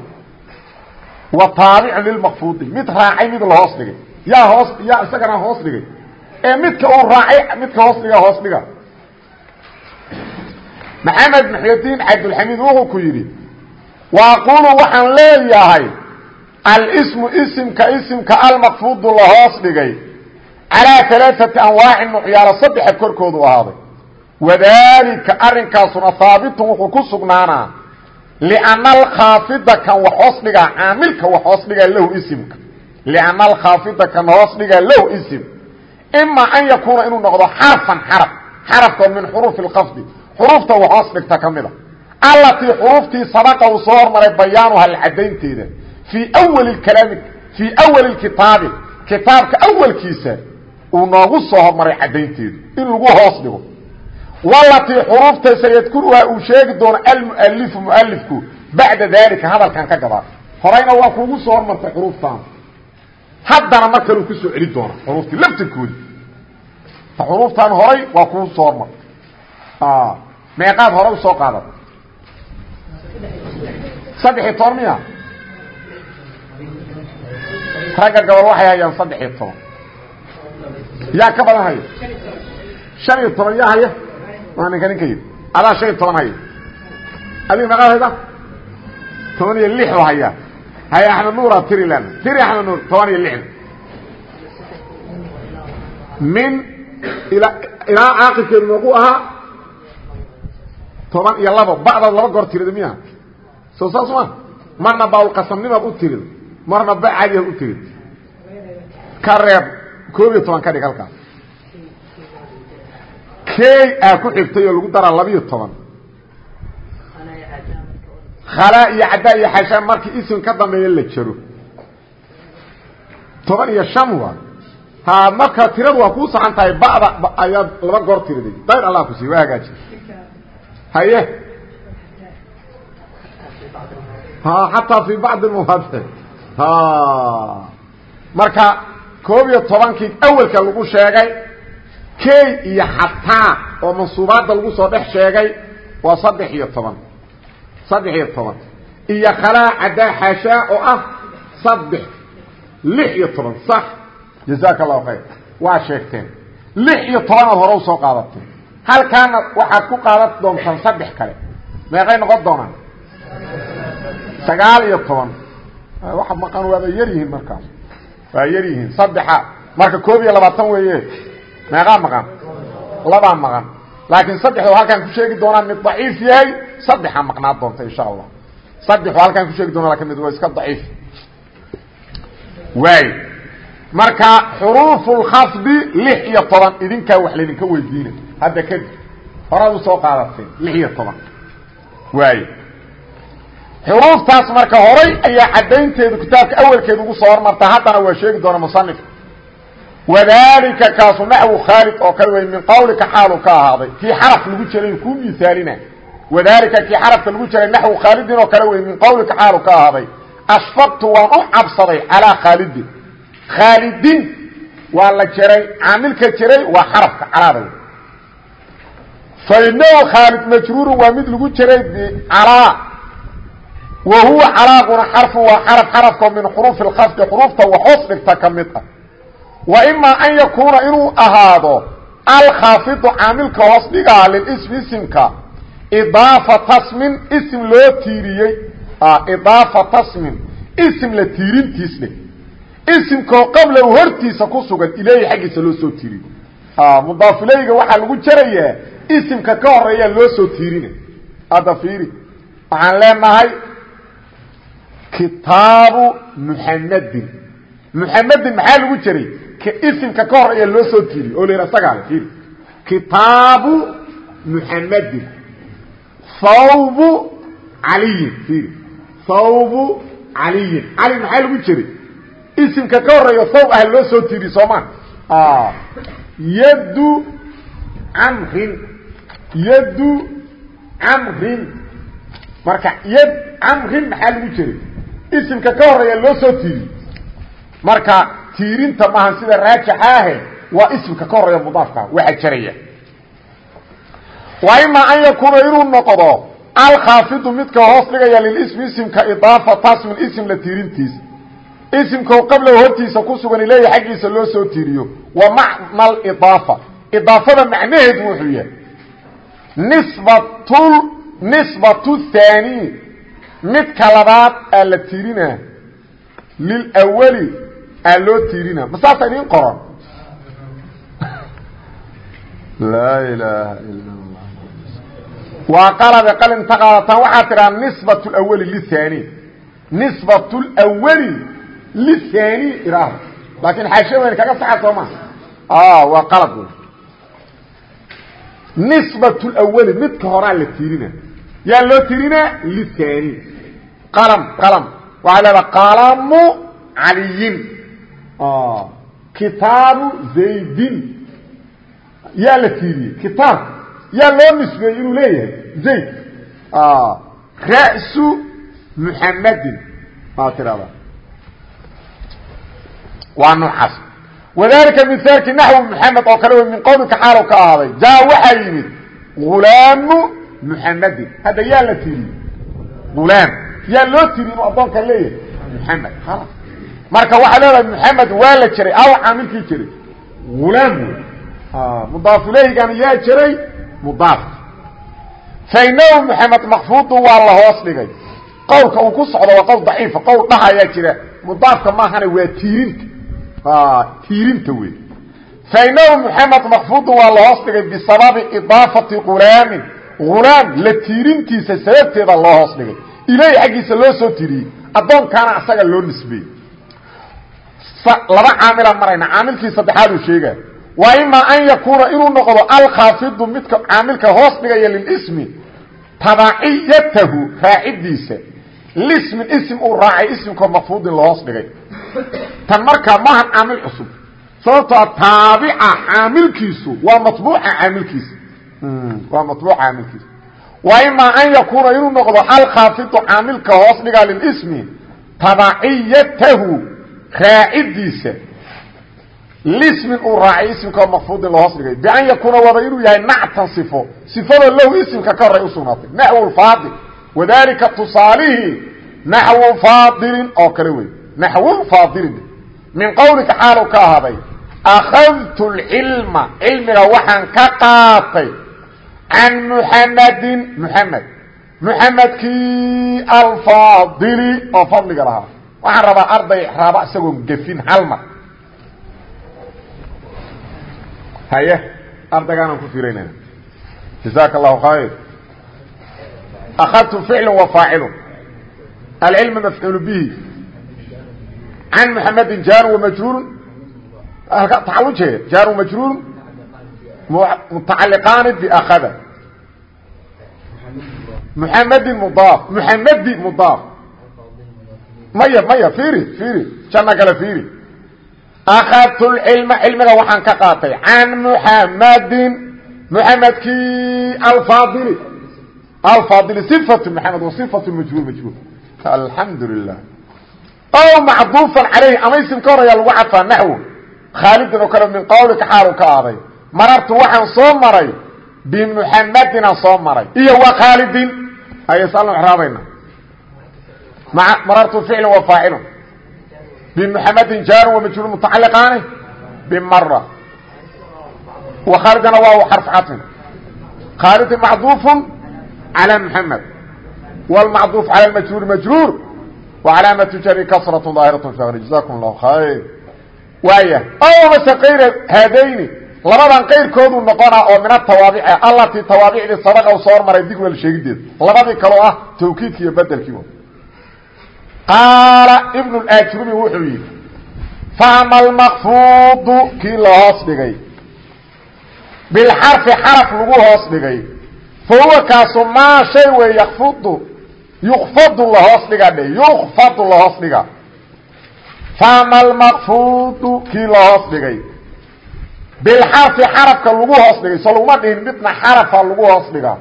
wa taabicun lilmaqfuudi mid raacay mid la hoos dhigay. Yaa hoos yaa isagana hoos dhigay. Ee midka uu raacay midka hoos dhiga hoos dhiga. Maxamed maxyudiin cabdulxamiid wuxuu ku yidhi wa aqulu waxaan leeyahay alsmu isimka isimka almaqfudu la hoos dhigay. Calaa alaaati anwaacin mucyaalo saddexa korkoodu ahaaday. Wadaalika arrinkaasuna haabitun wuxuu ku sugnaanaa. Liana alkhaafida kan wax hoos dhigaa caamilka wax hoos dhigaa lahu isimka. Liana alkhaafida kan hoos dhigaa lahu isim. Ima an yakuuna inuu noqdo xarfan xaraf. Xarafkoo min xuruufi lkafdi xuruufta wax hoos dhigta ka mid a. Allatii xuruuftii sabaqa uu fii wli kalaami fii awali kitaabi kitaabka awalkiisa uu noogu soo hormaray cadaynteedu in lagu hoos dhigo walatii xuruufta sayadkuruhaa uu sheegi doono almualifu mualifku bacda dalika hadalkan ka gadaa horayna waa kuugu soo hormartay xuruuftan haddana mar kaleu ku soo celi doona xuruuftii laftirkoodi ta xuruuftan horay waa kuu soo hormar meeqaad horay u soo ragga gobol waxay hayaan saddex iyo toban. Yaa ka badan haya shan iyo toban yaa haya waa ninka ninka yidhi. Adaa shan iyo toban haya adiga meeqaad hayda? Toban iyo lix oo hayaa. Hay axmed nuura tiri lana tiri axmed nuur. Toban iyo lixda min ilaa caaqibkeedu noogu ahaa toban iyo labo. Bacdaad laba goor tirida miya soo saas ma marna baaulqasamnimaad u tirida marna ba caadiyaad u tirida ka reeb koob iyo toban ka dhig halkaas. Key aa ku xigtay oo lagu daraa labiyo toban? Khalaa iyo caddaa iyo xashaa markii isim ka dambeeya la jaro. Toban iyo shan waa. Ha marka tiradu waa kuu saxan tahay ba'da ayaad laba goor tiriday. Dayr allah ku siiy waa hagaaji. Haye? Ha xataa fi bacdi mawaadic ha marka koob iyo tobankii awelka lagu sheegay key iyo xataa oo mansuubaadda lagu soo dhex sheegay waa saddex iyo toban. Saddex iyo toban. Iyo khalaa caddaa xaashaa oo ah saddex. Lix iyo toban sax. Jazaaka allahu khayr. Waa sheegteen. Lix iyo tobanaad hore u soo qaadateen halkaana waxaad ku qaadan doontaan saddex kale. Meeqay noqon doonaan? Sagaal iyo toban waxa maqan waaba yar yihiin markaas. Waa yar yihiin saddexa marka koob iyo labaatan weeye meeqaa maqan? Labaa maqan. Laakiin saddexdu halkaan ku sheegi doonaan mid daciif yahay saddexa maqnaa doonta insha allah. Saddexu halkaan ku sheegi doona laakiin mid waa iska daciif. Waay marka xuruufu lkhafdi lix iyo toban idinkaa wax laydinka weydiina hadda kadib horaad u soo qaadateen lix iyo toban. Waay xuruuftaas marka horay ayaa caddaynteedu kitaabka awalkeeda ugu soo hormarta haddana waa sheegi doona musanifka wadalika kaasu naxwu khaalid oo kale wey min qawlika xaalu ka ahaaday. Kii xaraf lagu jiray kuu misaalina wadalika kii xarafka lagu jiray naxwu khaalidin oo kale wey min qawlika xaalu ka ahaaday. Ashfaqtu waan u cabsaday calaa khaalidin. Khaalidin waa la jiray caamilka jiray waa xarafka calaada fainahu khaalid majruurun waa mid lagu jiray bicalaa wa huwa calaaquna xarfu waa xaraf xarafkoo min xuruufi lkhafdi xuruufta waxoos dhigta ka mid ah wa imaa an yakuuna inuu ahaado alkhaafidu caamilka hoos dhigaa lilismi isimka idaafa tasmin isim loo tiiriyey idaafa tasmin isim la tiirintiis dhig isimkoo qablahu hortiisa ku sugan ileyhi xaggiisa loo soo tiiriyo mudaafileyga waxaa lagu jarayaa isimka ka horeeyaa loo soo tiirina hadda fiiri waxaan leenahay kitaabu muxamadin muxamadin maxaa lagu jaray isimka ka horreeya loo soo tiiriyo oo la isagaale fiiri kitaabu muxamadin thawbu caliyin fiiri. Thawbu caliyin. Cali maxaa lagu jaray isimka ka horreeya thawb ah loo soo tiiriyo sooma yaddu camrin. Yaddu camrin. Marka yad camrin maxaa lagu jiray isimka ka horreeya loo soo tiiriy marka tiirinta maaha sida raajixaahe waa isimka ka horreeya mudaafka waxa jaraya. Wa imaa an yakuuna inuu noqdo alkhaafidu midka hoos dhigaya lilismi isimka idaafa tasmin ism la tiirintiisa. Isimkao qablahu hortiisa ku sugan ileeya xaggiisa loo soo tiiriyo wa macna alidaafa idaafada macnaheedu wuxuu yahay nisbatul nisbatu thaani midka labaad aa la tiirinaa lilawali aa loo tiirinaa ma saasa idiin qoran laa ilaaha ila allah waa qalabe qalinta qaadataan waxaa tidhaha nisbat lawali lithani nisbat lwali lithani idhaah laakiin xaashe weyn kaga saxa soo maa waa qalad wey nisbat lwali midka horaa la tiirina. Yaa loo tirinaa lithani waxaa leedaha qalamu caliyin kitaabu zaydin. Yaa la tiiriyey kitaabka yaa loo nisbeeyey inuu leeyahay zayd. Ra'su muxamadin aa tirahda waa noocaas wadalika mihaalki naxwu muxamed oo kale min qowmika xaalow ka ahaaday jaa waxaa yimid gulaamu muxamadin hadda yaa la tiriyey gulaam yaa loo tiri inuu addoonka leeyahay? Muxamed halas marka waxaa leedahay muxamed waa la jiray aw caamilkii jiray. Gulaam wey mudaaf ilayhigana yaa jiray mudaaf. Fainahu muxamed makfuudu waa la hoos dhigay. Qowlka uu ku socdo waa qowl daciifa qowl dhaha ayaa jira. Mudaafka maahane waa tiirinta. Tiirinta wey fainahu muxamed makfuudu waa la hoos dhigay bisababi idaafati gulaamin. Gulaam la tiirintiisa sababteeda loo ilahi xaggiisa loo soo tiriyey addoonkaana asaga loo nisbeeyey laba caamilaan marayna caamilkii saddexaad uu sheega wa imaa an yakuuna inuu noqdo alkhaafidu midka caamilka hoos dhigaya lilismi tabaciyatahu raacidiisa. Lismin ism uu raacay ismkoo makfuudin lahoos dhigay. Tan markaa maahan caamil cusub sababtoo taabica caamilkiisu waa mabuuca caamilkiisa. Waa mabuuca caamilkiisa wa imaa an yakuuna inuu noqdo alkhaafidu caamilka hoos dhigaa lilismi tabaciyatahu raacidiisa lismin uu raacay ismkao makfuudin lahoos dhigay bian yakuuna waaba inuu yahay nactan sifo. Sifadoo lahu isimka ka horay usugnaatay naxwu faadil. Wadalika tusaalihii naxwu faadilin oo kale wey naxwu faadilin. Min qowlika xaalu ka ahaaday akhadtu lcilma cilmiga waxaan ka qaatay can muxamadin muxamed muxamedkii alfaadili oo fadliga lahaa. Waxaan rabaa arday raaba isagoon gefin hal mar. Haye ardaygaanaan ku fiirinayna jazaaka allahu khayr. Akadtu ficlu wa faacilu alcilmu mafcuul bihi. Can muxamedin jaaru wamajruuru taxawuje jaaru majruuru mutacaliqaani biakada muxamedin mudaaf muxamedi mudaaf maya maya fiiri fiiri janna kale fiiri akadtu lcilma cilmiga waxaan ka qaatay can muxamadin muxamedkii alfaadili alfaadili صifatu maxamed wa صifatu majruur majruur alxamdu lilah ow macduufan calayhi ama isim ka horeeyaa lagu cadfaa naxwo khaalidin oo kale min qawlika xaalu ka aaday marartu waxaan soo maray bimuxamedinaan soo maray. Iyo wa khaalidin. Ayasaalnu raabayna marartu ficlu wa faacil bimuxamedin jaarun wamajhuul mutacaliqaani bimara wa khaalidana waa xarf cadfin khaalidin macduufun calaa muxamed wlmacduuf cala lmajhuur majruur wa calaamatu jari kasratu daahiratu fi akhri jazakum allahu khayr. Waaya o masaqayra haadayni labadan qayrkoodu noqonaa oo min atawaabic allatii tawaabicdii sabaqa soo hormaray digwal sheegideed labadii kaloo ah tawkiidki iyo bedelkii qaala ibn اajrumi wuxuu yidhi fahma almaqfuudu kii la hoos dhigay. Bilxarfi xaraf lagu hoos dhigay. Fa huwa kaasu maa shay wey yakfudu yukfadu lahoos dhiga dhe yukfadu lahoos dhiga fahma almaqfuudu kii la hoos dhigay bilxarfi xarafka lagu hoos dhigay so dhihin midna xarafa lagu hoos dhigaa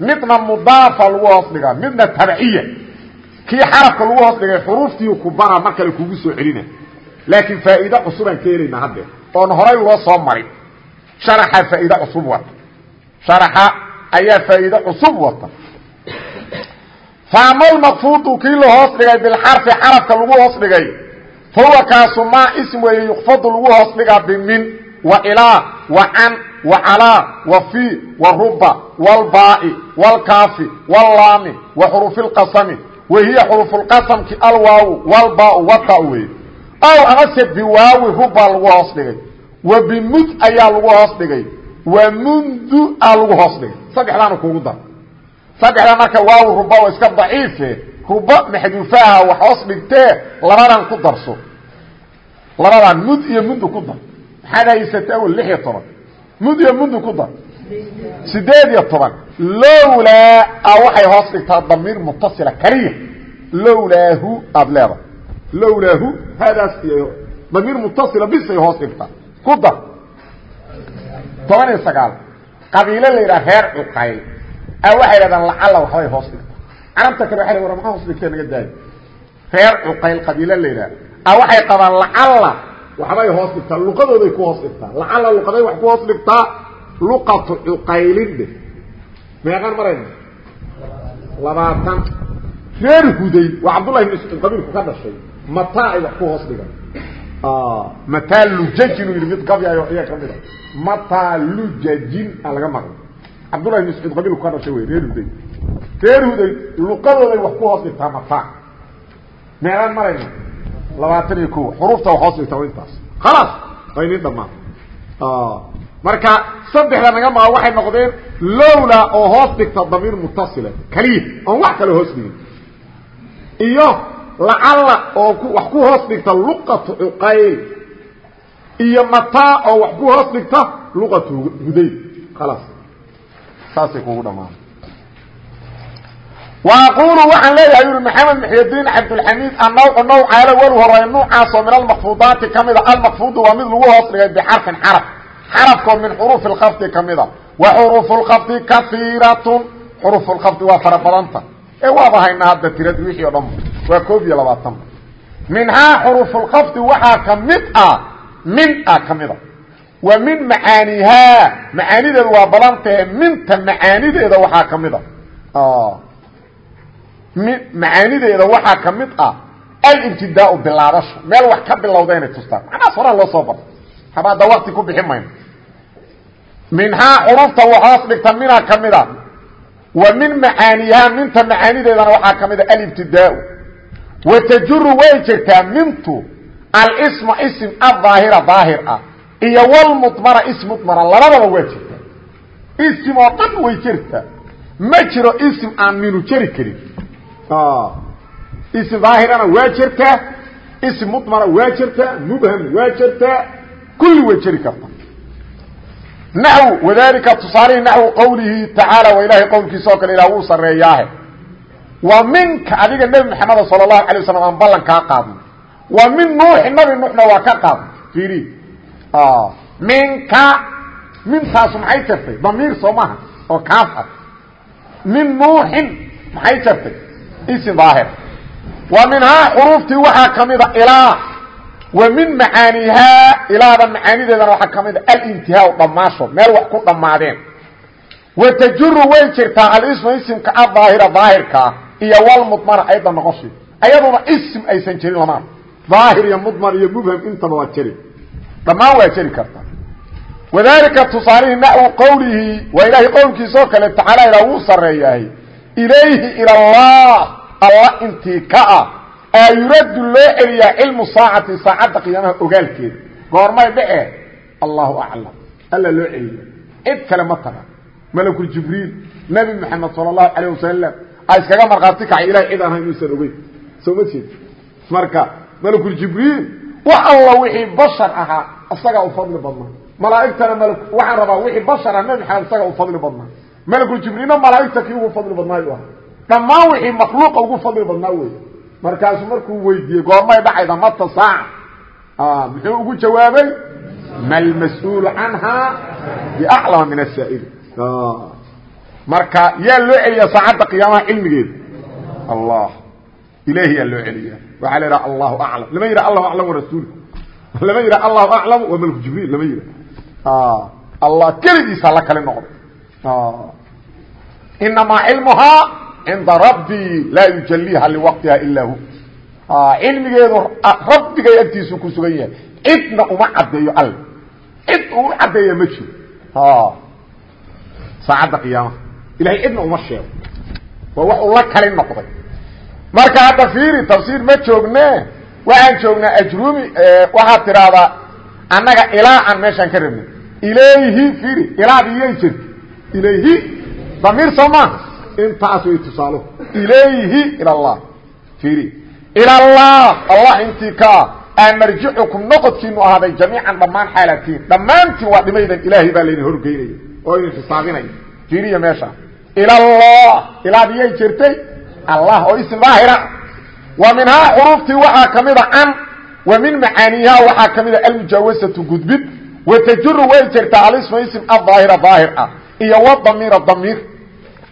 midna mudaafa lagu hoos dhigaa midna tabciya kii xarafka lagu hoos dhigay xuruuftii kubana mar kale kugu soo celina laakiin faa'iide cusubaan keenayna haddeer oon horay loo soo marin sharaxa faa'iide cusub wata sharaxa ayaa faa'iide cusub wata faamalmaqfuudu kii la hoos dhigay bilxarfi xarafka lagu hoos dhigay fahuwa kaasu maa ism weeye yukfadu lagu hoos وإلى وعن وعلى وفي ورب والباء والكاف واللام وحروف القسم وهي حروف القسم الواو والباء والتاء أو أمس بواو رب لغو هوس دغاي وبمد ايا لغو هوس دغاي ومنذ لغو هوس دغاي صدخدان كوغو دار صدخدان marka waaw ruba waa iska daciif ruba maxduufaha wax hoos dhigtee labadan ku darso labadan mud iyo mud ku dar maxaad haysata awel lix iyo toban mud iyo mundu ku dar sideed iyo toban lowlaa a waxay hoos dhigtaa damiir mutasila keliya lowlaahu aada leedahay lowlaahu haadaas iyo damiir mutasila bisay hoos dhigtaa ku dar. Toban iyo sagaal qabiilo la yidhaha reer cuqayl a waxay dhahdaan lacalla waxbay hoos dhigtaa. Carabta kale waay war maxaa hoos dhigtee naga daayo. Reer cuqayl qabiilo la yidhaha a waxay qabaan lacalla waxbay hoos dhigtaa luqadooday ku hoos dhigtaa lacala luqaday wax ku hoos dhigtaa luqatu cuqaylinde meeqaan marayna labaatan. Reer huday waa cabdullahi ibn iscuud qabiilku ka dhashay mataa ay wax ku hoos dhigan mataa lujajin uu yidhi mid gabyaayo iya ka mida mataa lujajin a laga maqlay cabdullahi ibn iscuud qabiilku ka dhashay wey reer huday. Reer huday luqadooday wax ku hoos dhigtaa mataa. Meeqaan marayna labaatan iyo ko xuruufta hoos dhigta intaas khalaas waa inin dhamaan marka saddexda naga maa waxay noqdeen lowla oo hoos dhigta damiir mutasila keliya oon wax kale hoos dhigin iyo lacalla oo wax ku hoos dhigta luqatu cuqayl iyo mataa oo wax ku hoos dhigta luqatu hudayd khalaas saasay kugu dhamaan وأقuل waxaan leeyahay ui محamed محيdiن cabdالحamid النوع نوعaale welu horay نوucaasoo min المkفudaati kamida almkفud waa mid lagu hoos dhigay bxarفin xarف xarفkoo min xروف الkفdi kamida وxروف الkفdi kaثيiraة xروف الkفdi waa fara badanta ee waaba haynaa hadda tiradi wixii o dhan waa koob iyo labaatan minhaa xروف الkفdi waxaa kamid ah min a kamida wa min macaanihaa macaanideedu waa badantahe minta macaanideeda waxaa kamida macaanideeda waxaa ka mid ah alibtidaau bilaabasho meel wax ka bilowda inay tustaan. Macnahaas horaa loo soo barto habaada wakti ku bixi mayno. Minhaa xurufta waxoos dhigta minaa ka mid a wa min macaanihaa minta macaanideedana waxaa ka mid a alibtidaau wa tajuru way jirtaa mintu alsma ism adaahira daahir ah. Iyo wlmudmara ism mudmara labadaba waa jirtaa. Oo dhan way jirtaa. Ma jiro ism aan minu jeri karin ism daahirana waa jirtaa ism mudmara waa jirtaa mubham waa jirtaa kulli way jeri karta naxw wadalika tusaalihi naxwu qowlihi tacaala waa ilaahay qowlkiisa oo kale ilah wuu sareeyaahe wa minka adiga nebi maxameda sala allahu alay waslam aan ballan kaa qaadno wa min nuuxi nabi nuuxna waa ka qaadno fiiri minka mintaasu maxay jartay damiir soo maaha oo kaaf ah min nuuxin maxay jartay ism daahir. Wa minhaa xuruuftii waxaa ka mida ilaa wa min macaanihaa ilaada macaanideedana waxaa ka mida alintihaa dhammaasho meel wax ku dhammaadeen. Watajuru way jirtaa alismu isimka adaahira daahirkaa iyo walmudmana ayda noqoshi. Ayaduna ism aysan jirin lamaan. Daahir iyo mudman iyo mubham intaba waa jeri dhammaan waa jeri karta. Wadalika tusaalihii naxwu qowlihi waa ilaahay qowlkiisoo kale alla intii ka ah aa yuraddu loo celiyaa cilmu saacati saacadda qiyaamaha ogaalkeeda. Goormay dhece allahu aclam. Alla loo celiya cid kale ma taga malakuljibriil nabi maxamed sala allahu calayh wasalam a iskaga markhaati kacay ilahay cid aan hayn inuusan ogeyn. Soo ma jeed? Marka malakuljibriil wax alla wixii bashar ahaa isagaa u fadli badnaa. Malaaigtana m waxaan rabaa wixii bashar ah nabi maxamed isagaa dhammaan wixii makhluuqa ugu fadli badnaa wey markaasuu markuu weydiiyey goormay dhacayda mata saaca muxuu ugu jawaabay? Ma lmas-uulu canha biaclama min asaa'ili marka yaa loo celiyaa saacadda qiyaamaha cilmigeeda? Allah. Ilahi yaa loo celiya waxaa la yidhaha allahu aclam lama yidhaha allahu aclam warasuulku lama yidhaha allahu aclam waa malku jibriil. Lama yidhaha. Allah keligiisa la kale noqday. Inamaa cilmuhaa cinda rabbii laa yujaliiha liwaqtiha ilaa hu cilmigeedu rabbigay agtiisu ku sugan yahay cidna uma caddeeyo alle cid uu caddeeya ma jiro saacadda qiyaamaha ilahay cidna uma sheego waa wax uu la kali noqday marka hadda fiiri tafsiir ma joogne waxaan joognaa ajrumi waxaad tidhaahdaa annaga ilaa aan meeshaan ka rabnay ilayhi fiiri intaas way tusaalo. Ilayhi ila allah fiiri. Ila allah allah intii ka ah aa marjicukum noqodkiinu ahaaday jamiican dhammaan xaalatiin. Dhammaantiin waa dhimaydan ilaahay baa laydin horgeynaya oo idin xisaabinaya fiiriya meesha. Ila allah ilaadiyay jirtay? Allah oo ism daahira. Wa minhaa xuruuftii waxaa ka mida can wa min macaaniiha waxaa ka mida almujaawasatu gudbid. Watajuru way jirtaa alisma ah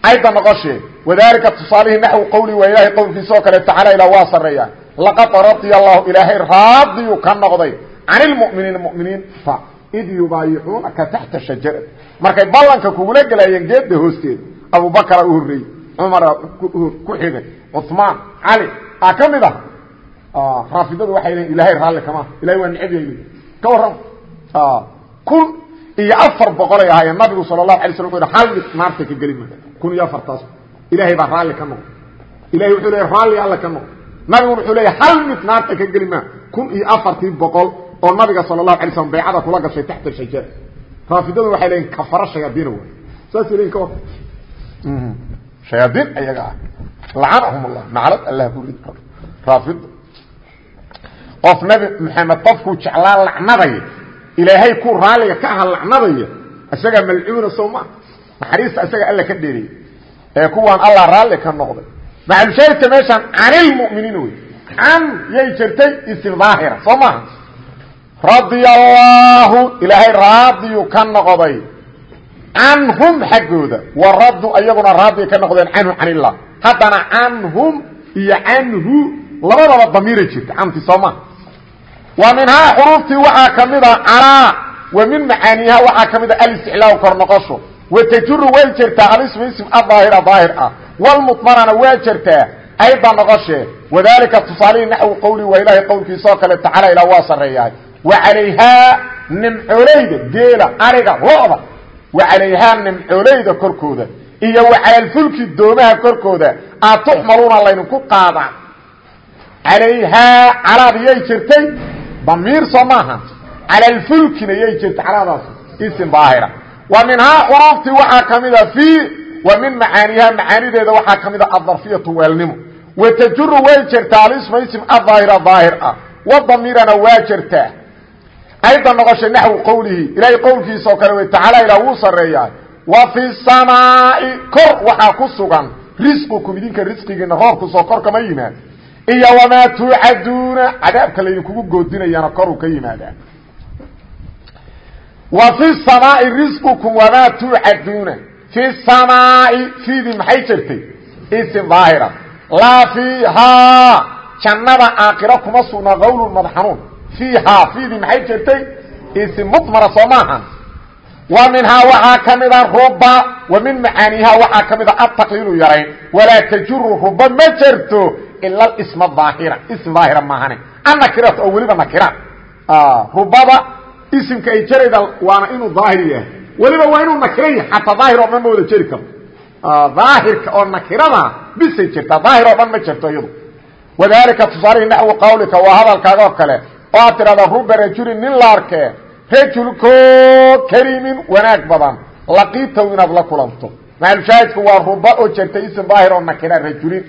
cayda noqoshee wadaalika tusaalihii naxwu qowli waa ilaahay qowlkiisa oo kale tacala ilaa waa sarreeya. Laqad radia allahu ilaahay raadiyuu ka noqday can ilmuminiina muminiinta id yubaayicuunaka taxta shajarati. Markay ballanka kugula gelayeen geedda hoosteeda abubakara u horreeyey cumara ku xigay cumaan cali a ka mid ah raafidadu waxay leein ilaahay raalli kama ilahay waa necebyayd ka waran kun iyo afar boqolay ahaayeen. Nabigu sala allahu alay sl u hal kun iyo afartaas. Ilaahay baa raalli ka noqo ilahay wuxuu leeya raalli alla ka noqo nabiguna wuxuu leeya hal mid naarta ka geli maa kun iyo afartii boqol oo nabiga sala allahu alay slm baycada kula gashay taxta shajara raafidadu waxay leeyiin kafaro shayaadiina waay saasay leeyin ka mhm. shayaadiin ayaga ah. Lacanahum allah naclad allah ku rid raafida qof nabi maxamed qofkuu jeclaa lacnadaya ilaahay ku raalliga ka aha lacnadaya isagaa malcuuna soo maa naxariista isaga alla ka dheereeyey ee kuwaan allah raalli ka noqday. Maxalushaahidka meeshaan canilmuminiina wey can yay jirtay isim daahira. Soo maaha radia allaahu ilaahay raadiyuu ka noqday. Canhum xaggooda. Wa raddu ayaguna raadiya ka noqdeen canhu can illah haddana canhum iyo canhu labadaba damiiray jirta. Canti soo maha wa minhaa xuruuftii waxaa ka kor noqosho watajuru way jirtaa alismu ism adaahira daahir ah. Walmudmarana waa jirtaa. Ayda noqoshee wadalika tusaalihii naxwi qowli waa ilaahay qowlkiisaoo kale tacaala ilaa waa sarreeyahay. Wa calayhaa nimcooleyda geela ariga lo-da. Wa calayhaa nimcooleyda korkooda. Iyo wa calalfulki doomaha korkooda aad tuxmaluuna laydinku qaadaa calayhaa calaad yay jirtay damiir soo maaha. Calalfulkina yay jirtay calaadaas isim daahira wa minhaa xuruuftii waxaa ka mida fii wa min macaaniha macaanideeda waxaa ka mida adarfiyatu weelnimo wa tajuru way jirtaa alisma ism adaahira daahir ah. Wa damiirana waa jirtaa. Ayda noqoshay naxwi qowlihi. Ilaahay qowlkiisa oo kale wey tacaala ilaa wuu sarreeyaa. Wa fi samaa'i kor waxaa ku sugan. Risqukum idinka risqigiina roobkusoo kor kama yimaad. Iyo wamaa tuucaduuna cadaabka laydinkugu goodinayana koruu ka yimaadaa wa fi samaai risqukum wamaa tuucaduuna fi samaai fiidii maxay jirtay? Isim daahira. Laa fiihaa jannada aakhiro kuma sugnaa qawlun madaxanuun fiihaa fiidii maxay jirtay? Isim mudmara soo maaha. Wa minhaa waxaa ka mida ruba wa min macaaniiha waxaa ka mida ataqliilu yarayn walaa tajuru ruba ma jerto ila isma aahira ism daahira maahane. Annakirata oo weliba nakira. Rubada isimka ay jarayda waana inuu daahir yahay. Weliba waa inuu nakira yahay xataa daahir oo dhan ma wada jeri karo. Daahirka oo nakirada bisay jirtaa daahir oo dhan ma jirto iyadu. Wadalika tusaalihi naxwi qawlika waa hadalkaaga oo kale oo aad tidhahda ruba rajulin nin la arkee rajulko karimin wanaag badan laqiitaw inaad la kulanto. Maxalushaahidku waa ruba oo jertay ism daahir oo nakira rajulin.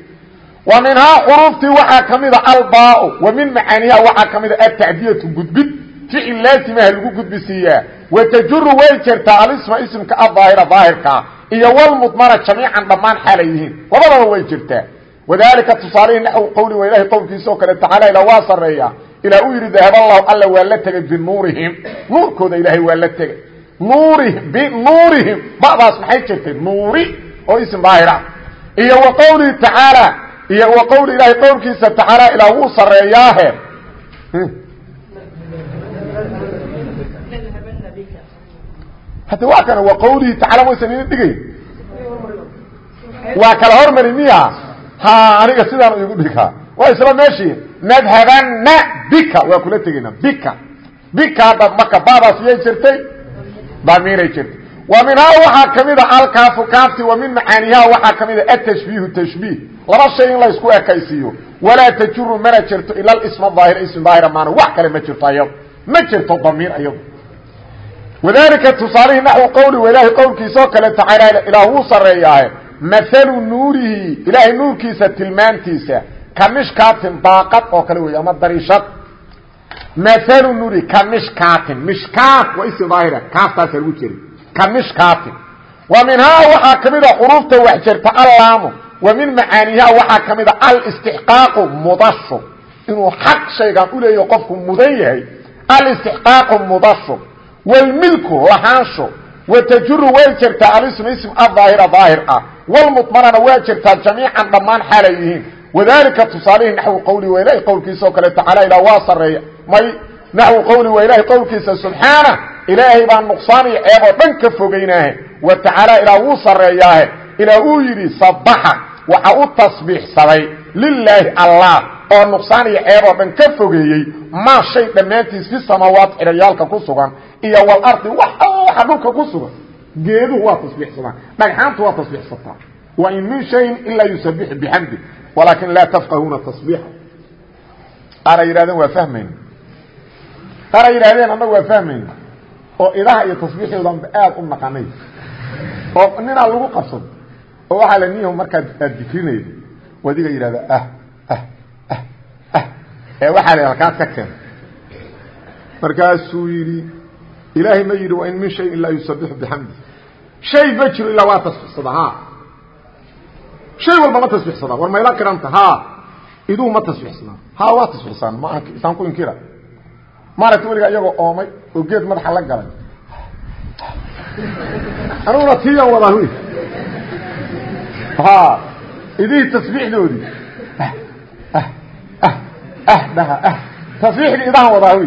Wa minhaa xuruuftii waxaa ka mida albaa wa min macaaniha waxaa ka mida atacdiyatu gudbid ficil laasimaha lagu gudbisiiyaa watajuru way jertaa alisma ismka adaahira daahirkaa iyo walmudmara jamiican dhammaan xaalay yihiin labadaba way jirtaa wadalika tusaalihi naxw qowli waa ilahay qowlkiisa oo kale tacaala ila waa sareeya ilaa uu yidhi dahab allahu alla waa la tegay binuurihim nuurkooda ilaahay waa la tegay nuurihim binuurihim badaas maxay jirtay nuuri oo ism daahira iyo wa qowlihi tacaala iyo ilaa hadda waa kana wa qowlihi tacala waysan ina dhigay? Waa kala hormari miya? Ha aniga sidaan igu dhigaa waa isla meeshii nadhabana bika. Waa kula tegayna bika. Bika hadda marka baadaas yay jirtay? Damiiray jirtay. Wa minhaa waxaa ka mida alkaafu kaafti wa min macaaniha waxaa ka mida atashbiihu tashbiih. Laba shay in la isku ekaysiiyo. Walaa tajuru mana jirto ila isma daahir ism daahira maana wax kale ma jirto ayado ma jirto damiir ayado wadalika tusaalihii naxwi qowli wa ilaahay qowlkiisa oo kale tacaala ilaah wuu sareeyaahe maalu nuurihi ilaahay nuurkiisa tilmaantiisa ka mishkaatin daaqad oo kale wey ama dariishad. Maalu nuuri ka mishkaatin mishkaat waa ism daahira kaastaasa lagu jeri ka mishkaatin wa minhaa waxaa ka mida xuruufta wax jirta allaamu. Wa min macaaniha waxaa ka mida alistixqaaqu mudasho inuu xaq shaygan uleeyaho qofku mudan yahay. Alistixqaaqu mudasho wlmilku lahaansho watajuru way jirtaa alism ism adaahira daahir ah. Wlmudmanana waa jirtaa jamiican dhammaan xaalay yihiin. Wadalika tusaalihi naxwi qowli waa ilahi qowlkiisa oo kale tacaala ilaa waa sareeya may naxwi qowli waa ilahi qowlkiisa subxaana ilaahay baa nuqsaan iyo ceeb oo dhan ka fogeynaahe wa tacaala ilaa wuu sareeyaahe ilaa uu yidhi sabaxa waxa u tasbiixsaday lilaahi allah oo nuqsaan iyo ceeb oo dhan ka fogeeyey maa shay dhammaantiis fi samaawaat xidhayaalka ku sugan iyo walardi wax waxa dhulka ku sugan. Geeduhu waa tasbiixsadaan dhagxaantu waa tasbiixsataa wa in min shayin ilaa yusabixu bixamdi walaakin laa tafqahuuna tasbiixa. Qaara yidhahdeen waa fahmayna qaara yidhahdeen annagu waa fahmayna oo idaha iyo tasbiixdoodanba aad u naqanay. Oo ninaa lagu qabsado oo waxaa la niyaho markaad aad dikrinaydo wadiga yidhahda ah waxaa halkaas ka keena markaasuu yidhi ilaahay ma yidhi wain min shayin laa yusabixu bixamdi shay ma jiro ilaa waa tasbixsada ha shay walba ma tasbixsada war mayla kiranta ha iduu ma tasbixsada ha waa tasbixsaan. Ma isaan ku inkira. Maaragta weligaa iyagoo oomay oo geed madaxa la galay. Aniguna tiyan wadaa wy ha idihii tasbiixdoodii dhaha tasbiixdii idahan wadaa wy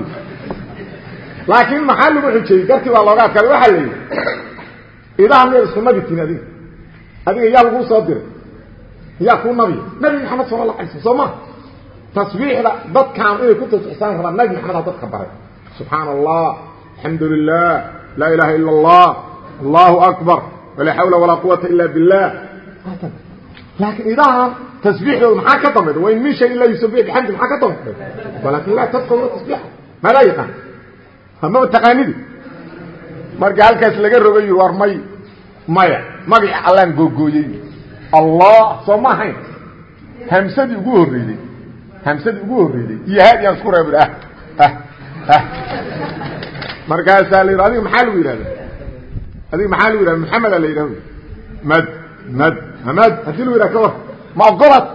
laakiin maxaa lagu xujeyey dartii baa looga adkaaday waxaa la yidhi idaha miyaad isku nabi tihin adiga. Adiga yaa laguu soo diray. Yaa kuu nabiya nabi maxamed sala la alay slam soo ma? Tasbiixda dadkaan inay ku tasbiixsaan rabaan nabi maxamed aa dadka baray. Subxaana allah alxamdu lilah laa ilaha ila allah allahu akbar walaa xawla walaa quwata ila billah laakiin idahan tasbiixdooda maxaa ka dambayda wain min shay ilaa yusabix bixamdi maxaa ka dambayda walaakin laa tafqahuna tasbiixa. Maadaa yaqaan maba taqaanidi? Marka halkaas laga roga yiri war may maya magaca allaan googooyey allah soo ma ahayn. Hamsadii ugu horreydey hamsadii ugu horreydey iyo haadi aan isku reeb ah ah ah. Markaasaa la yidhi adiga maxaa lagu yidhahda adiga maxaa lagu yidhahda maxameda la yidhahda mad mad hamad haddii lagu yidhaha ka war. Ma ogolad?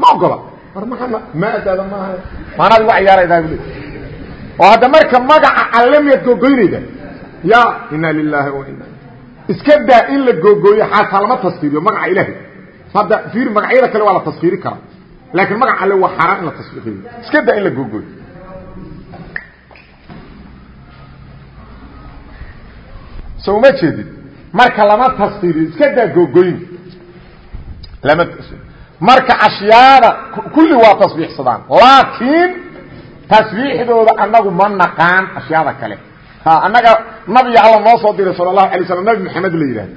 Ma ogola war maaa maadaada maaha maanaad uga ciyaaraydaa bule oo hadda marka magaca alle miyaad googoynayda ya ina lilahi wa ina iska daa in la googooyo xaataa lama taskiiriyo magaca ilaahay. Hadda fiir magacyada kale waa la taskiiri karaa. Laakiin magaca alle waa xaaraan in la taskiiriyo iska daa in la googooyo. So uma jeedid marka lama tasdiiriyo iska daa googoyn marka ashyaada kulli waa tasbiixsadaan. Laakiin tasbiixdooda anagu ma naqaan ashyaada kale. Annaga nabiga alla noo soo diray sala allahu alay slam nabi maxamed la yidhahdo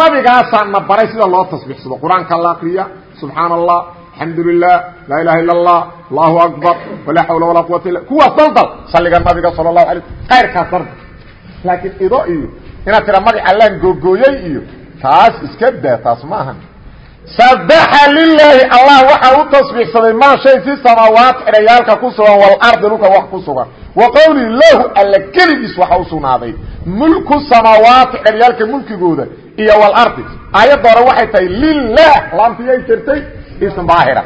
nabigaasaa na baray sida loo tasbiixsado. Qur'aanka la akriya subxaana allah alxamdu lilah laa ilaha illa allah allahu akbar walaa xawla walaa quwata illa kuwaas daldal salliga nabiga sala allahu alay kayrkaas darda laakiin ido iyo inaad tira magac allaan googooyey iyo taas iska daa taas ma ahan sabaxa lilaahi allah waxaa u tasbiixsaday maa shay fi samaawaat xidhayaalka ku sugan walardi dhulka wax ku sugan. Wa qowli lahu alla keligiis waxa u sugnaaday. Mulku samaawaati xidhayaalka mulkigooda iyo walardi aayadda hore waxay tahay lilah laamtiyay jirtay ism baahira.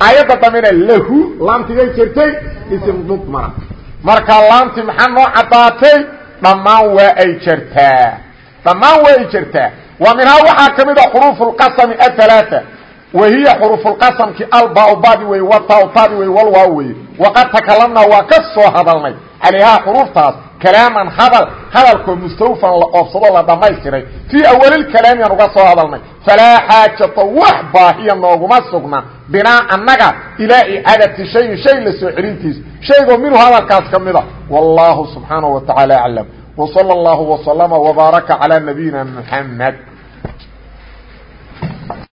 Aayadda dambena lahu laamtiyay jirtay ism mudmara marka laamti maxaa noo caddaatay? Dhammaan waa ay jirtaa. Dhammaan waa ay jirtaa wa minhaa waxaa ka mid a xuruufu lqasami ahalaaثa wa hiya xuruufulqasamki albaaubadi wey watautadi wey walwaa weye waqad takalamnaa waa ka soo hadalnay. Calayhaa xuruuftaas kalaaman hadal hadalkoo mustawfan la oobsado la dhammaystiray. Fii awalilkalaami aan uga soo hadalnay. Falaa xaajata wax baahiya nooguma sugna. Binaa annaga ilaa icaadati shayin shay la soo celintiis. Shaygoo minhu hadalkaas ka mida wallahu subxaanaه wa tacaala aclam وصلى الله وسلم وبارك على نبينا محمد